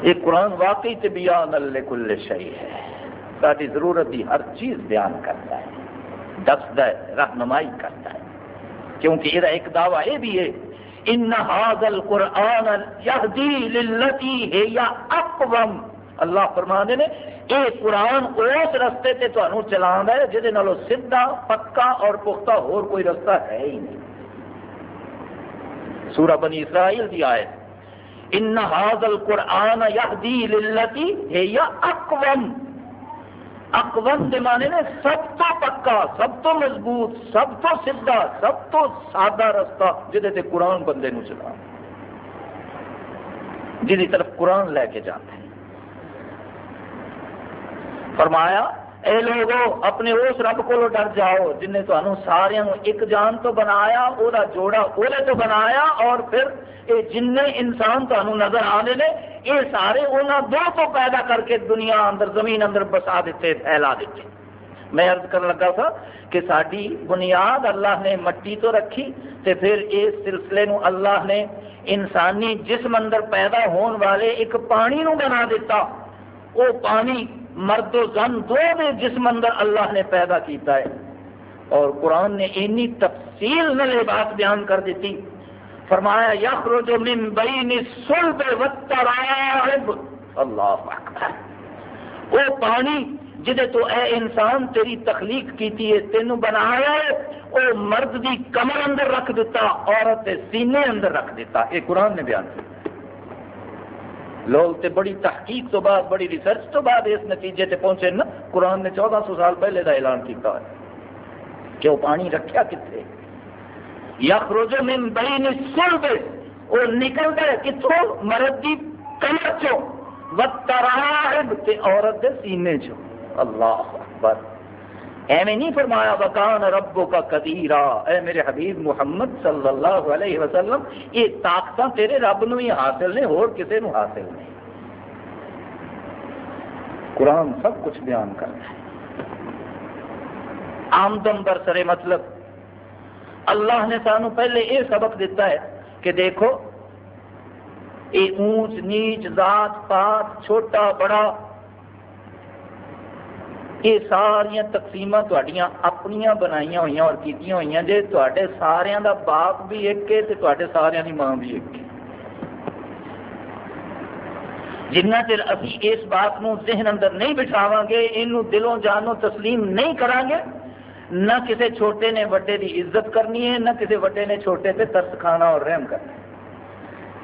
یہ قرآن واقعی طبیان اللہ کل شہی ہے۔ ساری ضرورت کی ہر چیز بیان کرتا ہے دستا ہے رہنمائی کرتا ہے۔ کیونکہ یہ ایک دعویٰ یہ بھی ہے ان حاضل قرآن اقوم۔ اللہ فرما نے یہ قرآن اس رستے تے تمہیں چلا ہے جہد سیدھا، پکا اور پختہ اور کوئی رستہ ہے ہی نہیں۔ سورہ بنی اسرائیل دی آئے ان حاضل قرآن یہدی للتی ہے یا اقوم۔ اکبر کے معنی نے سب تو پکا، سب تو مضبوط، سب تو سیدھا، سب تو سادہ رستہ جہد سے قرآن بندے نو چلا۔ جی طرف قرآن لے کے جاتے ہیں۔ فرمایا، اے لوگو، اپنے اس رب کو ڈر جاؤ جن نے تمہوں سارا ایک جان تو بنایا وہ جوڑا وہ تو بنایا، اور پھر یہ جن انسان تمہیں نظر آنے نے یہ سارے انہوں دو تو پیدا کر کے دنیا اندر، زمین اندر بسا دیتے، پھیلا دیتے۔ میں عرض کرنے لگا تھا کہ ساری بنیاد اللہ نے مٹی تو رکھی تے پھر اس سلسلے نو اللہ نے انسانی جسم اندر پیدا ہون والے ایک پانی نو بنا دیتا۔ وہ پانی مرد و زن دو دے جسم اندر اللہ نے پیدا کیتا ہے۔ اور قرآن نے اینی تفصیل نلے بات بیان کر دیتی۔ فرمایا، یخرج من بین الصلب والترائب. اللہ اکبر. وہ پانی جدے تو اے انسان تیری تخلیق کیتی ہے تینوں بنایا ہے وہ مرد دی کمر اندر رکھ دیتا، عورت سینے اندر رکھ دیتا. یہ قرآن نے بیان کیا. لوگ تے بڑی تحقیق تو بعد، بڑی ریسرچ تو بعد اس نتیجے تے پہنچے نا. قرآن نے چودہ سو سال پہلے دا اعلان کیا ہے کہ وہ پانی رکھیا کتنے یخرج من بین الصلب وہ نکل گئے کتوں مرد دی کمر چو۔ وتراہب تے عورت دے سینے چو۔ اللہ اکبر۔ ایویں نہیں فرمایا، وکان ربو کا قدیرا۔ اے میرے حبیب محمد صلی اللہ علیہ وسلم، یہ طاقت تیرے رب نو ہی حاصل نے، اور کسی نو حاصل نہیں۔ قرآن سب کچھ بیان کرتا ہے۔ آمدم برسر مطلب۔ اللہ نے سانو پہلے یہ سبق دیتا ہے کہ دیکھو، یہ اونچ نیچ ذات پات چھوٹا، بڑا، یہ ساریا تقسیم اپنی بنائی ہوئی اور کی ہوئی جی تے سارا کا باپ بھی ایک ہے تو سارا کی ماں بھی ایک ہے۔ جنہ چر ابھی اس بات کو ذہن اندر نہیں بٹھاو گے یہ دلوں جانوں تسلیم نہیں کریں گے نہ کسی چھوٹے نے وڈے کی عزت کرنی ہے، نہ کسی وڈے نے چھوٹے سے ترس کھانا اور رحم کرنا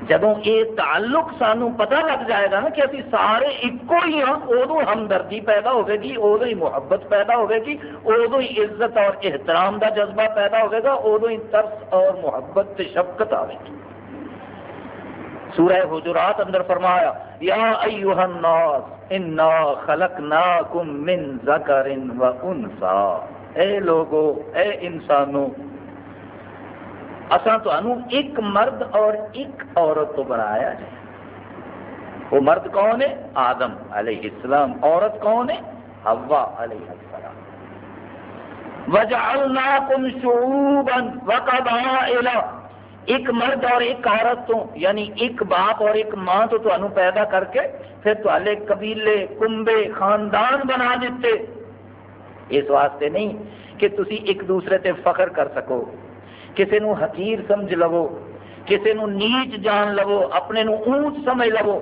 جب یہ تعلق سانو پتہ لگ جائے گا نا کہ ابھی سارے ایکو ہی ہاں ادو ہمدردی پیدا ہوگی گی ادو ہی محبت پیدا ہوگی گی ادو ہی عزت اور احترام دا جذبہ پیدا ہوگا گا ادو ہی ترس اور محبت شفقت آئے گی۔ سورہ حجرات اندر فرمایا، یا ایوہ الناس، انا خلقناکم من ذکر و انسا اے لوگو، اے انسانوں اصا ایک مرد اور ایک عورت تو بنایا جائے وہ مرد کون ہے؟ آدم علیہ السلام۔ عورت کون ہے؟ ہوا علیہ السلام۔ وجعلناکم شعوبا وقبائل۔ ایک مرد اور ایک عورت تو یعنی ایک باپ اور ایک ماں تو تمہیں پیدا کر کے پھر تے قبیلے، کنبے، خاندان بنا دیتے۔ اس واسطے نہیں کہ تسی ایک دوسرے تے فخر کر سکو کسی نو حقیر سمجھ لو کسی نو نیچ جان لو، اپنے نو اونچ سمجھ لو۔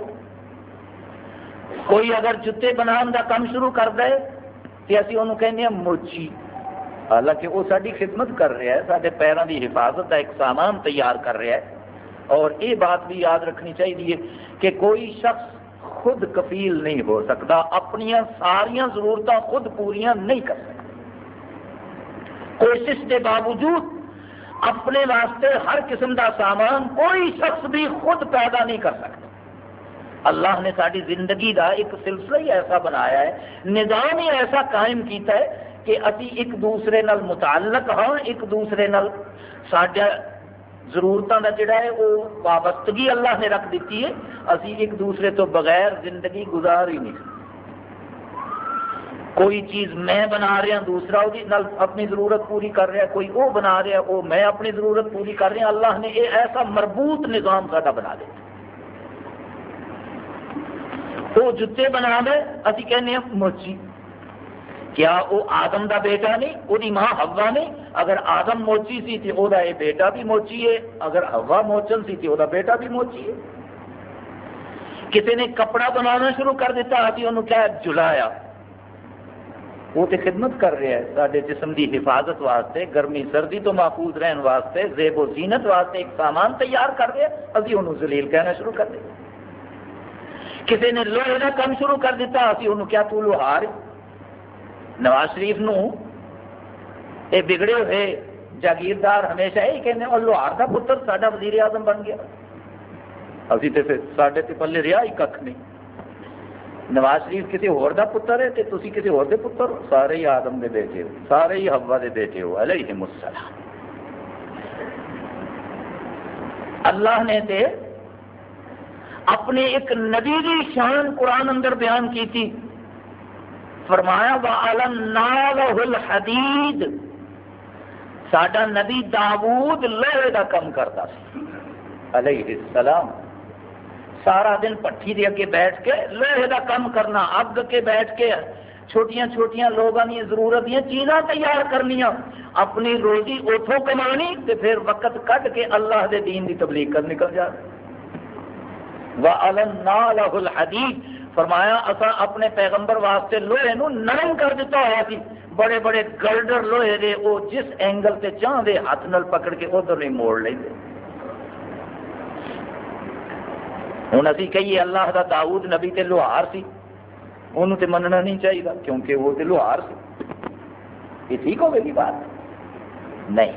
کوئی اگر جتے بنا کا کام شروع کر دے تو اسی انہوں کہنے ہیں موچی حالانکہ وہ ساری خدمت کر رہا ہے سارے پیروں کی حفاظت کا ایک سامان تیار کر رہا ہے۔ اور یہ بات بھی یاد رکھنی چاہیے کہ کوئی شخص خود کفیل نہیں ہو سکتا اپنی ساریا ضرورت خود پوریا نہیں کر سکتا۔ کوشش کے باوجود اپنے واسطے ہر قسم کا سامان کوئی شخص بھی خود پیدا نہیں کر سکتا۔ اللہ نے ساری زندگی کا ایک سلسلہ ہی ایسا بنایا ہے، نظام ہی ایسا قائم کیتا ہے کہ ابھی ایک دوسرے نال متعلق ہاں ایک دوسرے نال سڈا ضرورتوں کا جڑا ہے وہ وابستگی اللہ نے رکھ دیتی ہے، اسی ایک دوسرے تو بغیر زندگی گزار ہی نہیں کوئی چیز میں بنا رہا دوسرا وہ اپنی ضرورت پوری کر رہا کوئی وہ بنا رہا وہ میں اپنی ضرورت پوری کر رہا اللہ نے یہ ایسا مربوط نظام سا بنا دیا وہ جتے بنا دے، اسی کہنے ہیں موچی کیا وہ آدم دا بیٹا نہیں؟ وہ ماں ہوا نہیں؟ اگر آدم موچی سی تو وہ بیٹا بھی موچی ہے۔ اگر ہوا موچن سی تو وہ بیٹا بھی موچی ہے۔ کسی نے کپڑا بنانا شروع کر دیتا ابھی انہوں کیا جلایا۔ وہ تو خدمت کر رہا ہے سارے جسم کی حفاظت واسطے، گرمی، سردی تو محفوظ رہن واسطے، زیب و زینت واسطے ایک سامان تیار کر رہے ابھی انہوں زلیل کہنا شروع کر دیا۔ کسی نے لوہے کا کام شروع کر دیتا اسی انہوں کیا تو لوہار نواز شریف نو اے بگڑے ہوئے جاگیردار ہمیشہ یہی کہنے اور لوہار کا پتر ساڈا وزیر اعظم بن گیا۔ ابھی تو پھر سارے تو پلے رہا ہی کھ نہیں۔ نواز شریف کسی ہور دا پتر ہے تو تسی کسی ہور دے پتر ہو؟ سارے ہی آدم دے بیٹے ہو۔ سارے ہی ہوا دے بیٹے ہو۔ علیہ السلام۔ اللہ نے تے اپنے ایک نبی کی شان قرآن اندر بیان کی تھی۔ فرمایا الحدید ساڈا نبی داود لوہے کا کم کرتا علیہ السلام۔ سارا دن پٹھی دے اگے بیٹھ کے لوہے کا کم کرنا، اگ کے بیٹھ کے چھوٹیاں چھوٹیاں لوگوں کی ضرورت دیا چیزاں تیار کرنی اپنی روزی اتوں کمانی تے پھر وقت کٹ کے اللہ دے دین دی تبلیغ کر نکل جا۔ الحدید فرمایا اصا اپنے پیغمبر واسطے لوہے نو نرم کر دیتا ہوا سی۔ بڑے بڑے گلڈر لوہے دے وہ جس اینگل سے چاہتے ہاتھ نال پکڑ کے ادھر نہیں موڑ لیں ہوں ابھی کہیے، اللہ کا داؤد نبی تے لوہار سی۔ انہوں تے مننا نہیں چاہیے کیونکہ وہ تے لوہار سی۔ یہ ٹھیک ہو گئی جی بات؟ نہیں۔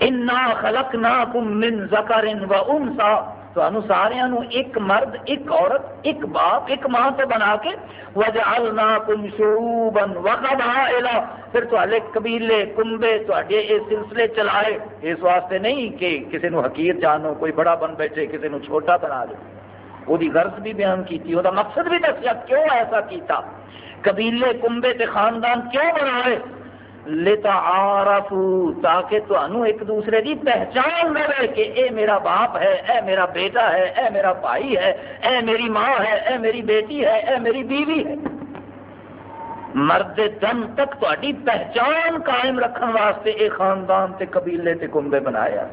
انا خلقناکم من ذکر و انسا تو سارا ایک مرد، ایک عورت، ایک باپ، ایک ماں سے بنا کے وجعلناکم شعوبا وقبائلا پھر تھوڑے قبیلے، کنبے تھوڑے یہ سلسلے چلائے۔ اس واسطے نہیں کہ کسی نو حقیر جانو، کوئی بڑا بن بیٹھے کسی نو چھوٹا بنا دے وہ غرض بھی بیان کی وہ مقصد بھی دسیا، کیوں ایسا کیتا؟ قبیلے، کنبے تے خاندان کیوں بنائے؟ لتعارفوا، تاکہ تانوں ایک دوسرے دی پہچان ملے کہ اے میرا باپ ہے، اے میرا بیٹا ہے، اے میرا بھائی ہے، اے میری ماں ہے، اے میری بیٹی ہے، اے میری بیوی ہے۔ مرد دم تک تاری پہچان قائم رکھن واسطے اے خاندان تے قبیلے تے کنبے بنایا۔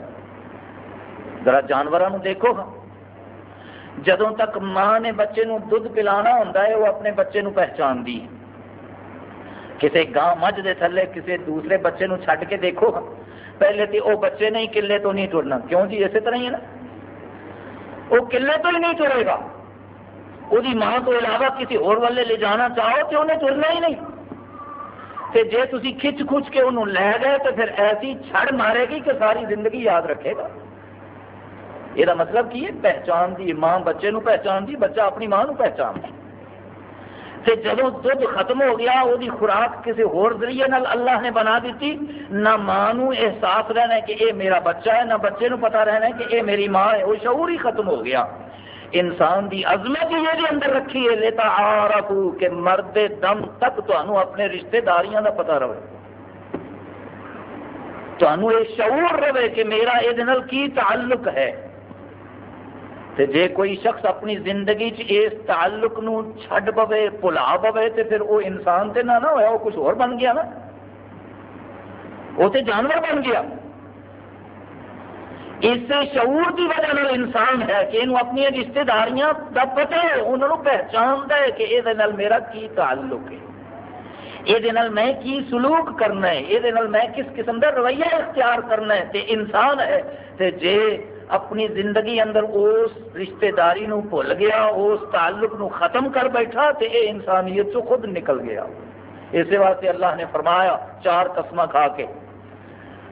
ذرا جانوروں دیکھو گا۔ جدوں تک ماں نے بچے نو دودھ پلانا ہوتا ہے وہ اپنے بچے نو پہچان دی۔ کسی گاں مجھ دے تھلے کسی دوسرے بچے نو چھڈ کے دیکھو پہلے تو وہ بچے نہیں کلے تو نہیں ٹرنا کیوں جی اسی طرح ہی ہے نا وہ کلے تو ہی نہیں ٹرے گا وہ ماں تو علاوہ کسی اور والے لے جانا چاہو تو انہیں ٹرنا ہی نہیں تے جے تسی کھچ کھچ کے انہوں لے گئے تو پھر ایسی چھڑ مارے گی کہ ساری زندگی یاد رکھے گا یہ مطلب کی ہے پہچان دی ماں بچے نو پہچان دی بچہ اپنی ماں نو پہچان دی تے جدو دھد ختم ہو گیا وہ خوراک کسی ہور ذریعے نال اللہ نے بنا دیتی، نہ ماں نو احساس رہنا ہے کہ اے میرا بچہ ہے، نہ بچے نو پتا رہنا ہے کہ اے میری ماں ہے وہ شعور ہی ختم ہو گیا۔ انسان دی عظمت یہ اندر رکھی ہے لیتا آرفو کہ مرد دم تک تو اپنے رشتہ داریاں دا پتا رہے۔ تو یہ شعور رہے کہ میرا یہ کی تعلق ہے۔ تے جے کوئی شخص اپنی زندگی چ اس تعلق نو چھڈ پوے، بھلا پوے، تے پھر وہ انسان تے نہ نہ ہویا وہ کچھ اور بن گیا نا۔ وہ تے جانور بن گیا۔ اس شعور کی وجہ سے انسان ہے کہ یہ اپنی رشتے داریاں کا پتہ ہے، انہوں پہچانتا ہے کہ یہ میرا کی تعلق ہے۔ یہ میں کی سلوک کرنا ہے یہ میں کس قسم کا رویہ اختیار کرنا ہے، تے انسان ہے۔ تے جے اپنی زندگی اندر اس رشتہ داری نو بھول گیا، اس تعلق نو ختم کر بیٹھا تے اے انسانیت سے خود نکل گیا۔ اسی واسطے اللہ نے فرمایا، چار قسم کھا کے۔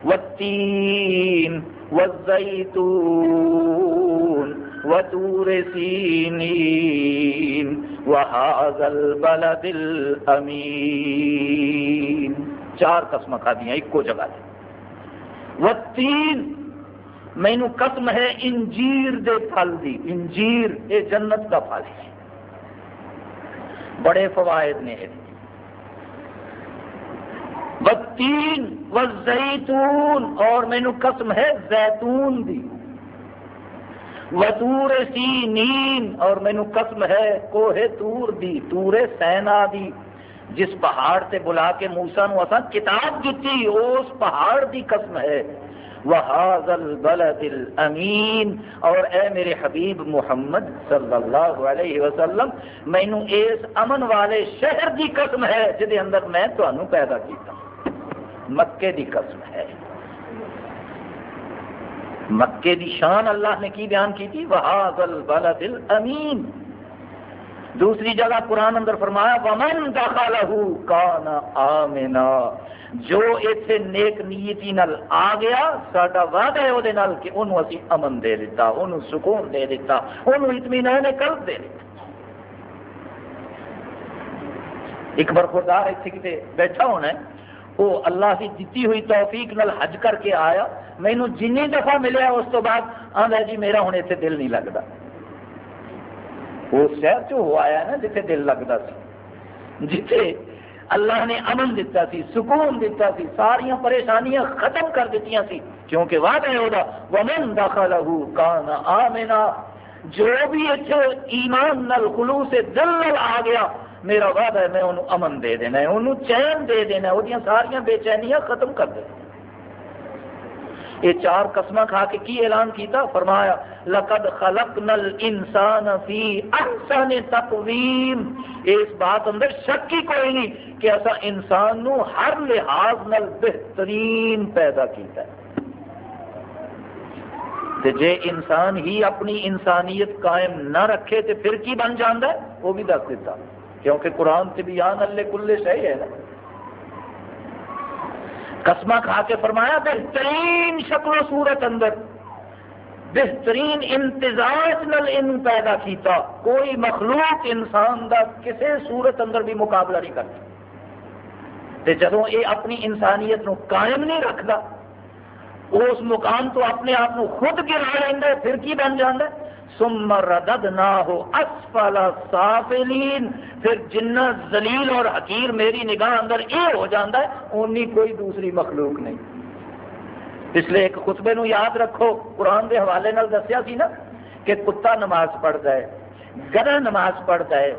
والتین والزیتون وطور سینین وحاظ البلد الامین چار قسم کھا دیا، ایک کو جگہ دے۔ والتین مینو قسم ہے انجیر دے پھل دی۔ انجیر یہ جنت کا پھل ہے۔ بڑے فوائد نے بتین و زیتون، اور مینو قسم ہے زیتون دی۔ وطور سی نین اور مینو قسم ہے کوہ تور دی۔ تور سینا دی۔ جس پہاڑ سے بلا کے موسا نو اصا کتاب دیتی اس پہاڑ دی قسم ہے۔ وہاز البلد الامین اور اے میرے حبیب محمد صلی اللہ علیہ وسلم مینو اس امن والے شہر دی قسم ہے جہد اندر میں تمہوں پیدا کیتا۔ مکے دی قسم ہے۔ مکے دی شان اللہ نے کی بیان کی تھی؟ وہاز البلد الامین دوسری جگہ قرآن اندر فرمایا، ومن دخلہ کان آمنا۔ جو اتنے نیک نیتی نال آ گیا، ساڈا وعدہ ہے وہ کہ انہوں اسی امن دے دیتا انہوں سکون دے دیتا انہوں اطمینان قلب دے دیتا ایک برخوردار اتنے کتنے بیٹھا ہونا ہے، وہ اللہ کی دیتی ہوئی توفیق نال حج کر کے آیا۔ مینو جن دفعہ ملیا، اس تو بعد آدھا جی میرا ہوں اتنے دل نہیں لگتا اس شہر چ ہو آیا نا جتنے دل لگتا سی؟ جتنے اللہ نے امن دیتا سی، سکون دیتا سی ساری پریشانیاں ختم کر دیتی سی۔ کیونکہ وعدہ ہے وہ ومن دخلہ کان آمنا۔ جو بھی اتنے ایمان نل خلو سے دل نل آ گیا، میرا وعدہ ہے، میں انہوں امن دے دینا ہے، انہوں چین دے دینا ہے، وہ ساریا بے چینیاں ختم کر دینا یہ چار قسم کھا کے کی اعلان کیتا؟ فرمایا، لقد خلقنا الانسان فی احسن تقویم۔ اس بات اندر شک ہی کوئی نہیں کہ ایسا انسان نو ہر لحاظ نل بہترین پیدا کیتا ہے۔ تے جے انسان ہی اپنی انسانیت قائم نہ رکھے تے پھر کی بن جاندہ ہے؟ وہ بھی دس دیتا۔ کیونکہ قرآن سے بیان اللہ کلے صحیح ہے نا۔ قسمہ کھا کے فرمایا، بہترین شکل و صورت اندر، بہترین امتزاج نل ان پیدا کیتا، کوئی مخلوق انسان دا کسی صورت اندر بھی مقابلہ نہیں کرتا۔ تے جدوں یہ اپنی انسانیت نو قائم نہیں رکھتا اس مقام تو اپنے آپ کو خود گرا لینا پھر کی بن جانا ثم رددناہ اسفل سافلین پھر جنہ ذلیل اور حقیر میری نگاہ اندر یہ ہو جاتا ہے، اونی کوئی دوسری مخلوق نہیں۔ اس لیے ایک خطبے نو یاد رکھو، قرآن کے حوالے نال دسیا سی نا کہ کتا نماز پڑھتا ہے گدھا نماز پڑھتا ہے،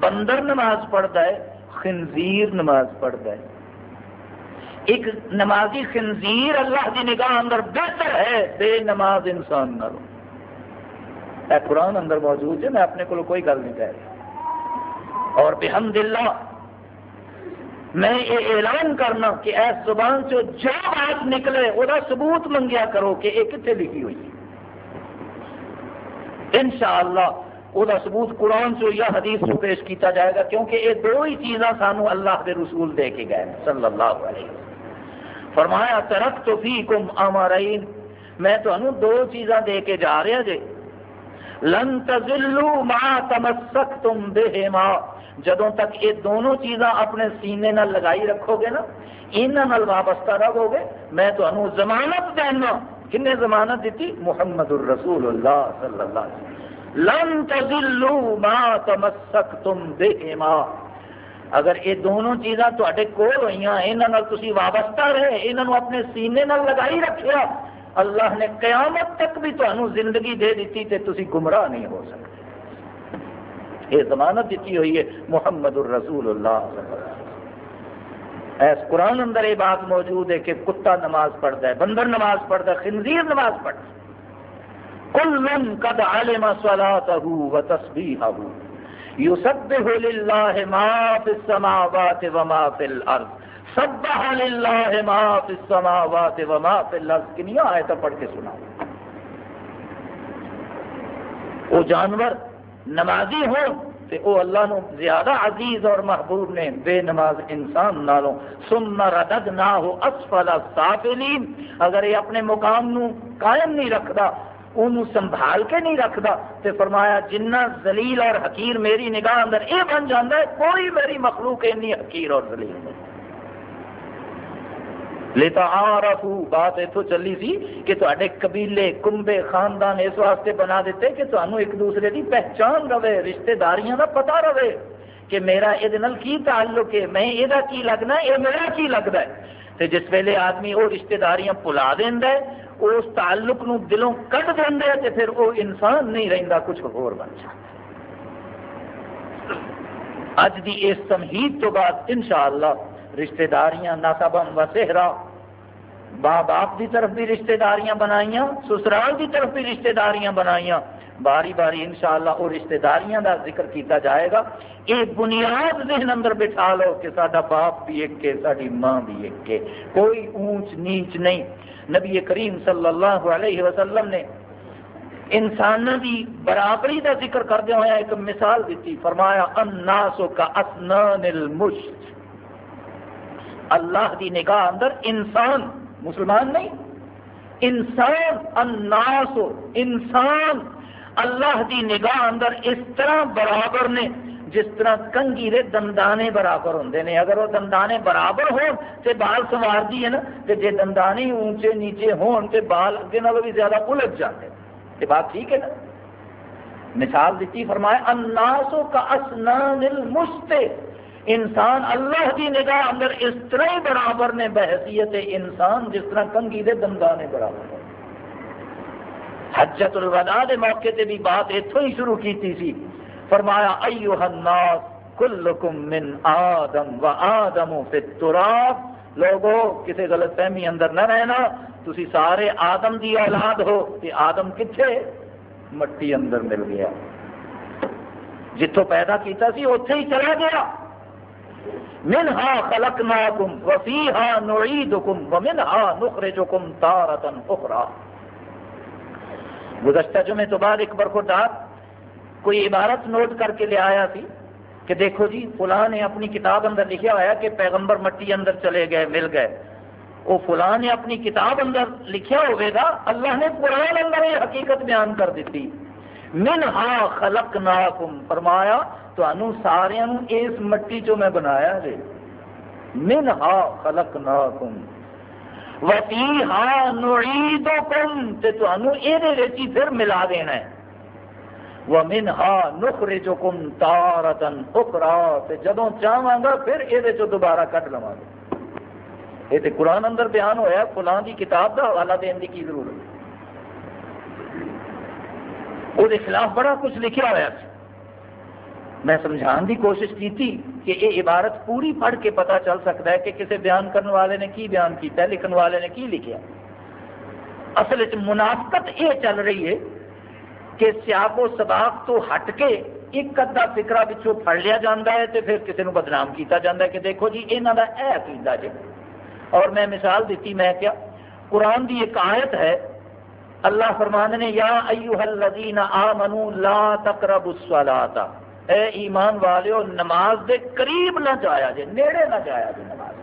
بندر نماز پڑھتا ہے، خنزیر نماز پڑھتا ہے۔ ایک نمازی خنزیر اللہ کی نگاہ اندر بہتر ہے، بے نماز انسان نہ رو۔ اے قرآن اندر موجود ہے، میں اپنے کو کوئی گل نہیں کہہ رہا۔ اور بحمد اللہ، میں یہ اعلان کرنا کہ ایس زبان سے جو بات نکلے وہ ثبوت منگیا کرو کہ یہ کتنے لکھی ہوئی ان شاء اللہ وہ ثبوت قرآن سے یا حدیث سے پیش کیتا جائے گا، کیونکہ یہ دو ہی چیزاں سانو اللہ کے رسول دے کے گئے صلی اللہ علیہ وسلم۔ فرمایا ترک تو فی کم میں تو دو چیزاں دے کے جا رہا جی لن تزلو ما تمسکتم بہما جدوں تک یہ دونوں چیزاں اپنے سینے نال لگائی رکھو گے نا، انہاں وابستہ رہو گے۔ میں تمہیں ضمانت دینا۔ کنے ضمانت دیتی؟ محمد الرسول اللہ صلی اللہ علیہ وسلم۔ لن تزلو ما تمسکتم بہما اگر یہ دونوں چیزاں تے کول ہوئی یہاں تھی وابستہ رہے یہاں اپنے سینے نال لگائی رکھا اللہ نے قیامت تک بھی تمہیں زندگی دے دیتی تے تسی گمراہ نہیں ہو سکتے۔ یہ ضمانت دیتی ہوئی ہے محمد الرسول اللہ ایس قرآن اندر یہ بات موجود ہے کہ کتا نماز پڑھتا ہے، بندر نماز پڑھتا ہے، خنزیر نماز پڑھتا ہے۔ کل قد علم صلاته وتسبيحه يسبح لله ما في السماوات وما في الارض۔ سبح للہ ما فی السماوات و ما فی الارض۔ کنیا آیتیں پڑھ کے سنا وہ جانور نمازی ہوں تے او اللہ نو زیادہ عزیز اور محبوب نے بے نماز انسان نالوں۔ ثم رددناہ اسفل السافلین۔ اگر یہ اپنے مقام نو قائم نہیں رکھدا انہوں سنبھال کے نہیں رکھدا تے فرمایا، جنہ ذلیل اور حقیر میری نگاہ اندر اے بن جاندا ہے، کوئی میری مخلوق انی حقیر اور ذلیل نہیں۔ لیتا آرفو بات اتو چلی سی کہ تے قبیلے کمبے خاندان اس واسطے بنا دیتے کہ تمہیں ایک دوسرے کی پہچان رہے رشتہ داریاں کا پتا رہے کہ میرا یہ کی تعلق ہے میں یہ کی لگنا یہ میرا کی لگتا ہے تو جس ویلے آدمی وہ رشتہ داریاں پلا دینا ہے اس تعلق نو دلوں کٹ دینا ہے تو پھر وہ انسان نہیں رہتا کچھ اور بن جاتا اج دی اس تمہید تو بعد انشاءاللہ رشتہ داریاں ناسبم و سہرا ماں باپ کی طرف بھی رشتہ داریاں بنائیاں، سسرال کی طرف بھی رشتہ داریاں بنائیاں۔ باری باری انشاءاللہ وہ رشتہ داریاں کا ذکر کیتا جائے گا۔ یہ بنیاد ذہن اندر بٹھا لو کہ سارا باپ بھی ایک ہے ساری ماں بھی ایک ہے۔ کوئی اونچ نیچ نہیں۔ نبی کریم صلی اللہ علیہ وسلم نے انسان کی برابری کا ذکر کردیا ہوا ایک مثال دیتی فرمایا، الناسو کا اسنان المشت۔ اللہ دی نگاہ اندر انسان، مسلمان نہیں، انسان، الناس، انسان، اللہ دی نگاہ اندر اس طرح برابر نے، جس طرح کنگی دے دندانے برابر ہوں نے۔ اگر وہ دندانے برابر ہون تو بال سوار دی ہے نا تو جی دندانے اونچے نیچے ہون تو بال اگے نالوں بھی زیادہ الجھ جاتے یہ بات ٹھیک ہے نا؟ مثال دیتی فرمایا الناسو کا اسنان المشتے انسان اللہ کی نگاہ اندر اس طرح ہی برابر نے بحثیت انسان جس طرح کنگی دے دندانے برابر حجت الوداع دے موقع تے بھی بات اتوں ہی شروع کی سی۔ فرمایا ایوہ الناس کلکم من آدم و آدم فی التراب۔ لوگو کسی غلط فہمی اندر نہ رہنا۔ تسی سارے آدم دی اولاد ہو کہ آدم کتھے؟ مٹی اندر مل گیا۔ جتوں پیدا کیتا سی اتنے ہی چلا گیا۔ منہا خلقناکم وفیہا نعیدکم ومنہا نخرجکم تارتا اخرى۔ گزشتہ جمعے تو بعد ایک برخوردار کوئی عبارت نوٹ کر کے لے آیا سی کہ دیکھو جی فلاں نے اپنی کتاب اندر لکھا ہوا کہ پیغمبر مٹی اندر چلے گئے، مل گئے۔ وہ فلاں نے اپنی کتاب اندر لکھا ہوئے گا، اللہ نے قرآن اندر یہ حقیقت بیان کر دیتی۔ منہا خلقناکم، فرمایا تو سارے اس مٹی چو میں بنایا جی من ہا خلق نا کم وتی ہا نعید کم تو یہ پھر ملا دینا ہے۔ وہ من ہا نخر جو کم تارتن اخرا جدو چاہاں گا پھر یہ دوبارہ کٹ لوا گا۔ یہ تو قرآن اندر بیان ہویا فلاں کی کتاب کا حوالہ دین کی کی ضرورت وہ خلاف بڑا کچھ لکھا ہوا میں سمجھان کی کوشش کی تھی کہ یہ عبارت پوری پڑھ کے پتا چل سکتا ہے کہ کسی بیان کرنے والے نے کی بیان کیتا ہے لکھن والے نے کی لکھیا اصل منافقت یہ چل رہی ہے کہ سیاب و سباق تو ہٹ کے ایک ادھا فکرا پچھوں پڑ لیا جاتا ہے تو پھر کسی کو بدنام کیتا جاتا ہے کہ دیکھو جی یہاں کا یہ عقیدہ جی اور میں مثال دیتی، میں کیا، قرآن کی ایک آیت ہے، اللہ فرمان نے، یا ایوہ الذین آمنوا لا تقربوا الصلاۃ اے ایمان والے نماز دے قریب نہ جایا جے، نیڑے نہ جایا جے نماز۔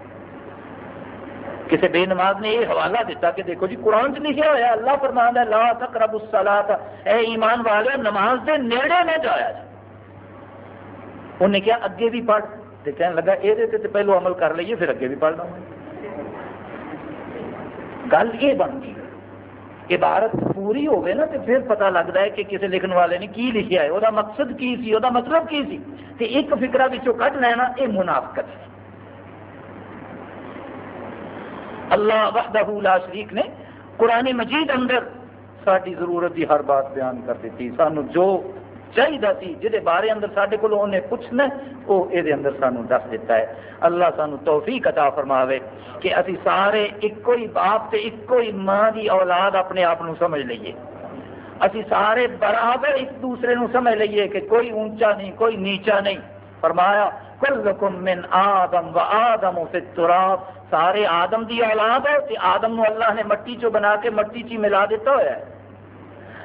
کسی بے نماز نے یہ حوالہ دیتا کہ دیکھو جی قرآن چ لکھا ہوا اللہ فرمان ہے، لا تقرب الصلاۃ اے ایمان والے نماز دے نیڑے نہ جایا جے۔ انہیں کیا اگے بھی پڑھ۔ تے کہنے لگا یہ تے پہلو عمل کر لئیے، پھر اگے بھی پڑھ لوں۔ گل یہ بن گئی۔ عبارت پوری ہوگی نا تو پھر پتہ لگتا ہے کہ کسی لکھن والے نے کی لکھا ہے وہ مقصد کی سی وہ مطلب کی سی؟ کہ ایک فکرا بچوں کٹ لینا یہ منافقت۔ ہے اللہ وحدہ لا شریک نے قرآن مجید اندر ساری ضرورت کی ہر بات بیان کر دیتی، سانو جو چاہیے سی جہد بارے اندر سارے کو انہیں پوچھنا وہ یہ اندر سانو دس دیتا ہے۔ اللہ سانو توفیق عطا فرماوے کہ اسی سارے ایک ہی باپ سے ایک ہی ماں کی اولاد اپنے آپ سمجھ لئیے۔ اسی سارے برابر ایک دوسرے نو سمجھ لئیے کہ کوئی اونچا نہیں، کوئی نیچا نہیں۔ فرمایا، کلکم من آدم و آدم فی التراب۔ سارے آدم دی اولاد ہے کہ آدم نو اللہ نے مٹی چو بنا کے مٹی چی ملا دیتا ہوا ہے۔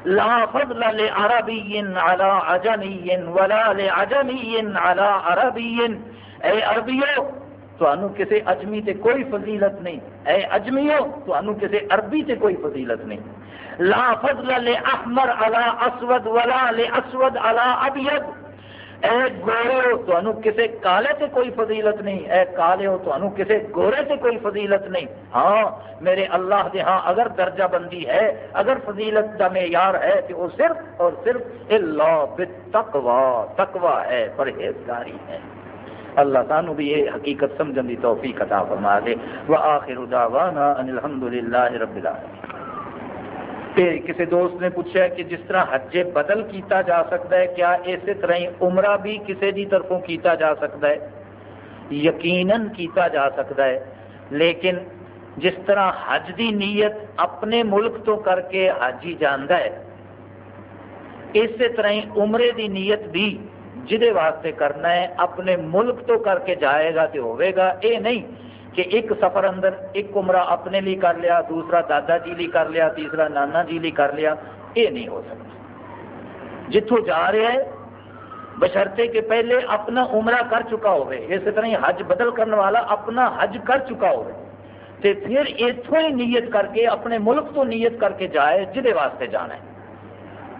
لا فضل لعربی على عجمی ولا لعجمی على عربی اے عربیو تو انو کسے اجمی تے کوئی فضیلت نہیں۔ اے اجمیو تو انو کسے عربی تے کوئی فضیلت نہیں۔ لا فضل لأحمر على اسود ولا لأسود على ابید اے گورے ہو تو کسے کالے سے کوئی فضیلت نہیں اے کالے ہو تو کسے گورے سے کوئی فضیلت نہیں۔ ہاں میرے اللہ دے ہاں اگر درجہ بندی ہے، اگر فضیلت کا معیار ہے تو وہ صرف اور صرف اللہ بتقوا تقوا ہے، پرہیزگاری ہے۔ اللہ سانو بھی یہ حقیقت سمجھن دی توفیق عطا فرما دے۔ وآخر دعوانا ان الحمدللہ رب العالمین۔ پھر کسی دوست نے پوچھا کہ جس طرح حج بدل کیتا جا سکتا ہے، کیا اسی طرح ہی عمرہ بھی کسی دی طرفوں کیتا جا سکتا ہے؟ یقیناً کیتا جا سکتا ہے۔ لیکن جس طرح حج دی نیت اپنے ملک تو کر کے حج ہی جانا ہے، اسی طرح ہی عمرے دی نیت بھی جہے واسطے کرنا ہے، اپنے ملک تو کر کے جائے گا تو ہوئے گا۔ اے نہیں کہ ایک سفر اندر ایک عمرہ اپنے لیے کر لیا، دوسرا دادا جی لی کر لیا، تیسرا نانا جی لی کر لیا، یہ نہیں ہو سکتا۔ جتوں جا رہا ہے بشرتے کہ پہلے اپنا عمرہ کر چکا ہوئے۔ اسی طرح ہی حج بدل کرنے والا اپنا حج کر چکا ہوئے۔ تے پھر اتوں ہی نیت کر کے، اپنے ملک تو نیت کر کے جائے جہے واسطے جانا ہے۔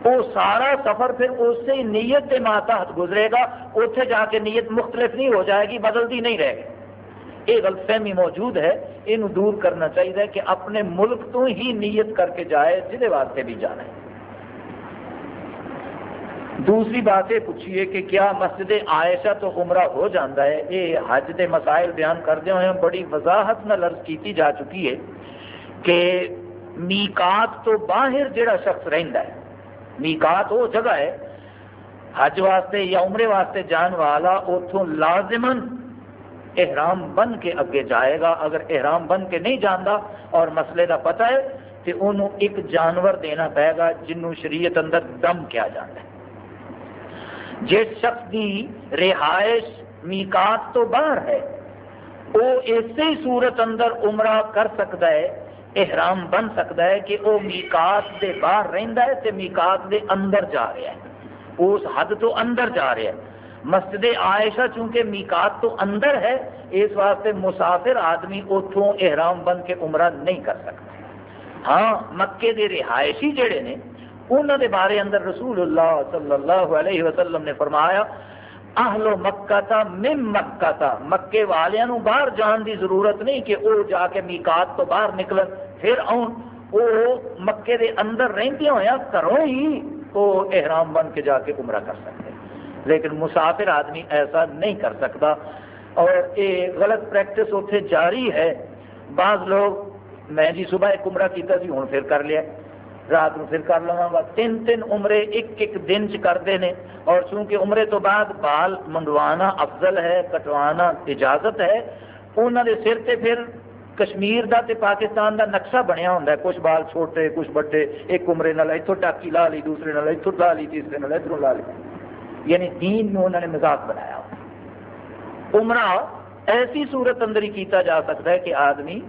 وہ سارا سفر پھر اسی نیت کے ماتحت گزرے گا۔ اتنے جا کے نیت مختلف نہیں ہو جائے گی، بدلتی نہیں رہے گی۔ یہ غلط فہمی موجود ہے یہ دور کرنا چاہیے کہ اپنے ملک تو ہی نیت کر کے جائے جہے واسطے بھی جانا ہے۔ دوسری بات یہ پوچھیے کہ کیا مسجد عائشہ تو عمرہ ہو جاتا ہے؟ یہ حج کے مسائل بیان کردے ہوئے بڑی وضاحت نہ لرض کی جا چکی ہے کہ میکات تو باہر جڑا شخص رہتا ہے۔ میکات وہ جگہ ہے، حج واسطے یا عمرے واسطے جان والا اتوں لازمن احرام بن کے اگے جائے گا، اگر احرام بن کے نہیں جانا اور مسئلے کا پتہ ہے تو انہوں ایک جانور دینا پائے گا جنہوں شریعت اندر دم کیا جاتا ہے۔ جس شخص کی رہائش میکات تو باہر ہے وہ اسی صورت اندر عمرہ کر سکتا ہے، احرام بن سکتا ہے کہ وہ میکات دے باہر رہندا ہے تے میکات دے اندر جا رہا ہے۔ اس حد تو اندر جا رہا ہے۔ مسجد عائشہ، چونکہ میکات تو اندر ہے، اس واسطے مسافر آدمی اتوں احرام بن کے عمرہ نہیں کر سکتا۔ ہاں مکے دے رہائشی جڑے نے انہوں دے بارے اندر رسول اللہ صلی اللہ علیہ وسلم نے فرمایا، اہل مکہ تھا مم مکہ تھا مکے والوں باہر جان دی ضرورت نہیں کہ وہ جا کے میکات تو باہر نکلن، پھر آن۔ وہ مکے دے اندر رہندے ہویا کروں ہی وہ احرام بن کے جا کے عمرہ کر سکتے ہیں۔ لیکن مسافر آدمی ایسا نہیں کر سکتا۔ اور یہ غلط پریکٹس اتنے جاری ہے۔ بعض لوگ، میں جی صبح ایک عمرہ کیتا سی ہوں پھر کر لیا۔ رات کو پھر کر لوا گا تین تین عمرے، ایک ایک دن چ کرتے ہیں اور چونکہ عمرے تو بعد بال منڈوانا افضل ہے، کٹوانا اجازت ہے انہوں نے سر سے پھر کشمیر دا تے پاکستان دا نقشہ بنیا ہوتا ہے۔ کچھ بال چھوٹے، کچھ بڑے ایک عمرے نال اتوں ٹاکی لا لی، دوسرے نال اتوں لا لی، تیسرے نال ادھر لا لی۔ یعنی دین میں انہوں نے مزاق بنایا عمرہ ایسی صورت اندر ہی کیتا جا سکتا ہے کہ آدمی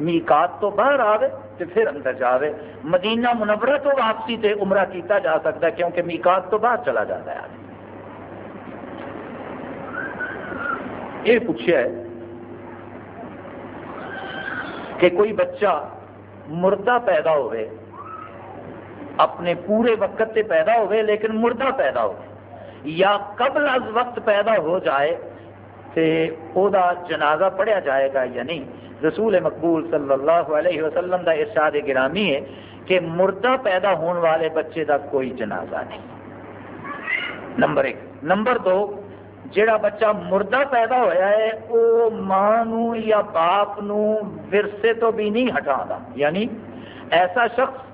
میکات تو باہر آوے تو پھر اندر جاوے۔ مدینہ منورہ تو واپسی تے عمرہ کیتا جا سکتا ہے کیونکہ میکات تو باہر چلا جاتا ہے آدمی۔ یہ پوچھا ہے کہ کوئی بچہ مردہ پیدا ہوئے اپنے پورے وقت سے پیدا ہوئے، لیکن مردہ پیدا ہو یا قبل از وقت پیدا ہو جائے تو دا جنازہ پڑھیا جائے گا یا نہیں، رسول مقبول صلی اللہ علیہ وسلم دا ارشاد گرامی ہے کہ مردہ پیدا ہونے والے بچے دا کوئی جنازہ نہیں۔ نمبر ایک۔ نمبر دو جڑا بچہ مردہ پیدا ہویا ہے وہ ماں نو یا باپ نو ورثے تو بھی نہیں ہٹا یعنی ایسا شخص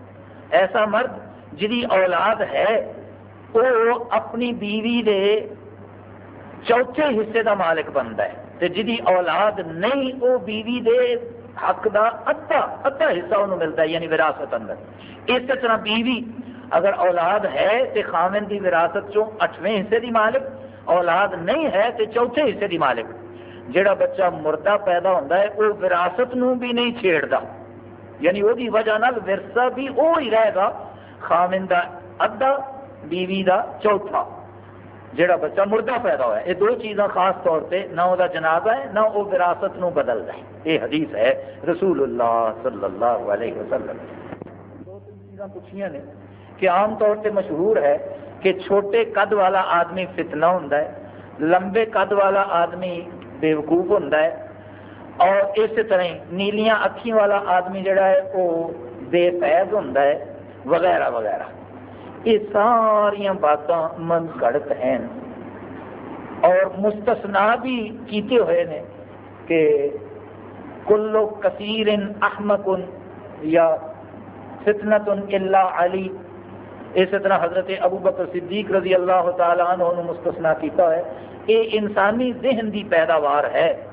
ایسا مرد جی اولاد ہے وہ اپنی بیوی دے چوتھے حصے دا مالک بنتا ہے۔ جی اولاد نہیں وہ بیوی دے حق دا ادھا ادھا حصہ انہوں ملتا ہے یعنی وراثت اندر۔ اس طرح بیوی اگر اولاد ہے تو خامن دی وراثت چوں اٹھویں حصے دی مالک، اولاد نہیں ہے تو چوتھے حصے دی مالک۔ جڑا بچہ مردہ پیدا ہوتا ہے وہ وراثت نو بھی نہیں چھیڑتا یعنی وہ وجہ نال ورثہ بھی وہ ہی رہے گا، خامن دا، ادھا، بیوی دا، چوتھا۔ جڑا بچہ مردہ پیدا ہوا ہے یہ دو چیزاں خاص طور پہ نہ وہ جنازہ ہے، نہ وہ وراثت نو بدل ہے یہ حدیث ہے رسول اللہ صلی اللہ علیہ وسلم۔ دو تین چیزاں پوچھیاں نے کہ عام طور پہ مشہور ہے کہ چھوٹے قد والا آدمی فتنہ ہوں لمبے قد والا آدمی بےوقوف ہوں اور اس طرح نیلیاں اکھی والا آدمی جڑا ہے، وہ بے فیض ہوں وغیرہ وغیرہ۔ یہ ساریا باتاں من گڑت ہیں۔ اور مستثنا بھی کیتے ہوئے نے کہ کلو کثیر احمد یا فتنت اللہ علی۔ اس طرح حضرت ابو بکر صدیق رضی اللہ تعالیٰ عنہ مستثنا کیتا ہے۔ یہ انسانی ذہن دی پیداوار ہے۔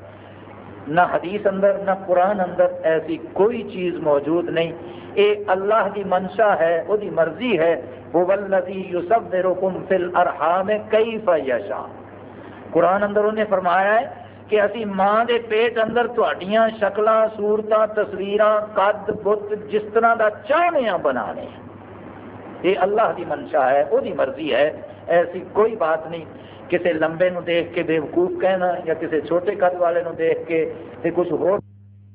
نہ حدیث اندر، نہ قرآن اندر ایسی کوئی چیز موجود نہیں۔ اے اللہ کی منشا ہے وہ مرضی ہے۔ وہ ولدی یوسف رکم فل ارحام کئی فیشا قرآن اندر انہیں فرمایا ہے کہ اسی ماں دے پیٹ اندر تھوڑیاں شکل صورت تصویر قد، بت، جس طرح کا چاہنے بنانے یہ اللہ کی منشا ہے وہ مرضی ہے، ایسی کوئی بات نہیں۔ کسی لمبے نو دیکھ کے بے وقوف کہنا یا کسی چھوٹے قد والے نو دیکھ کے کچھ ہو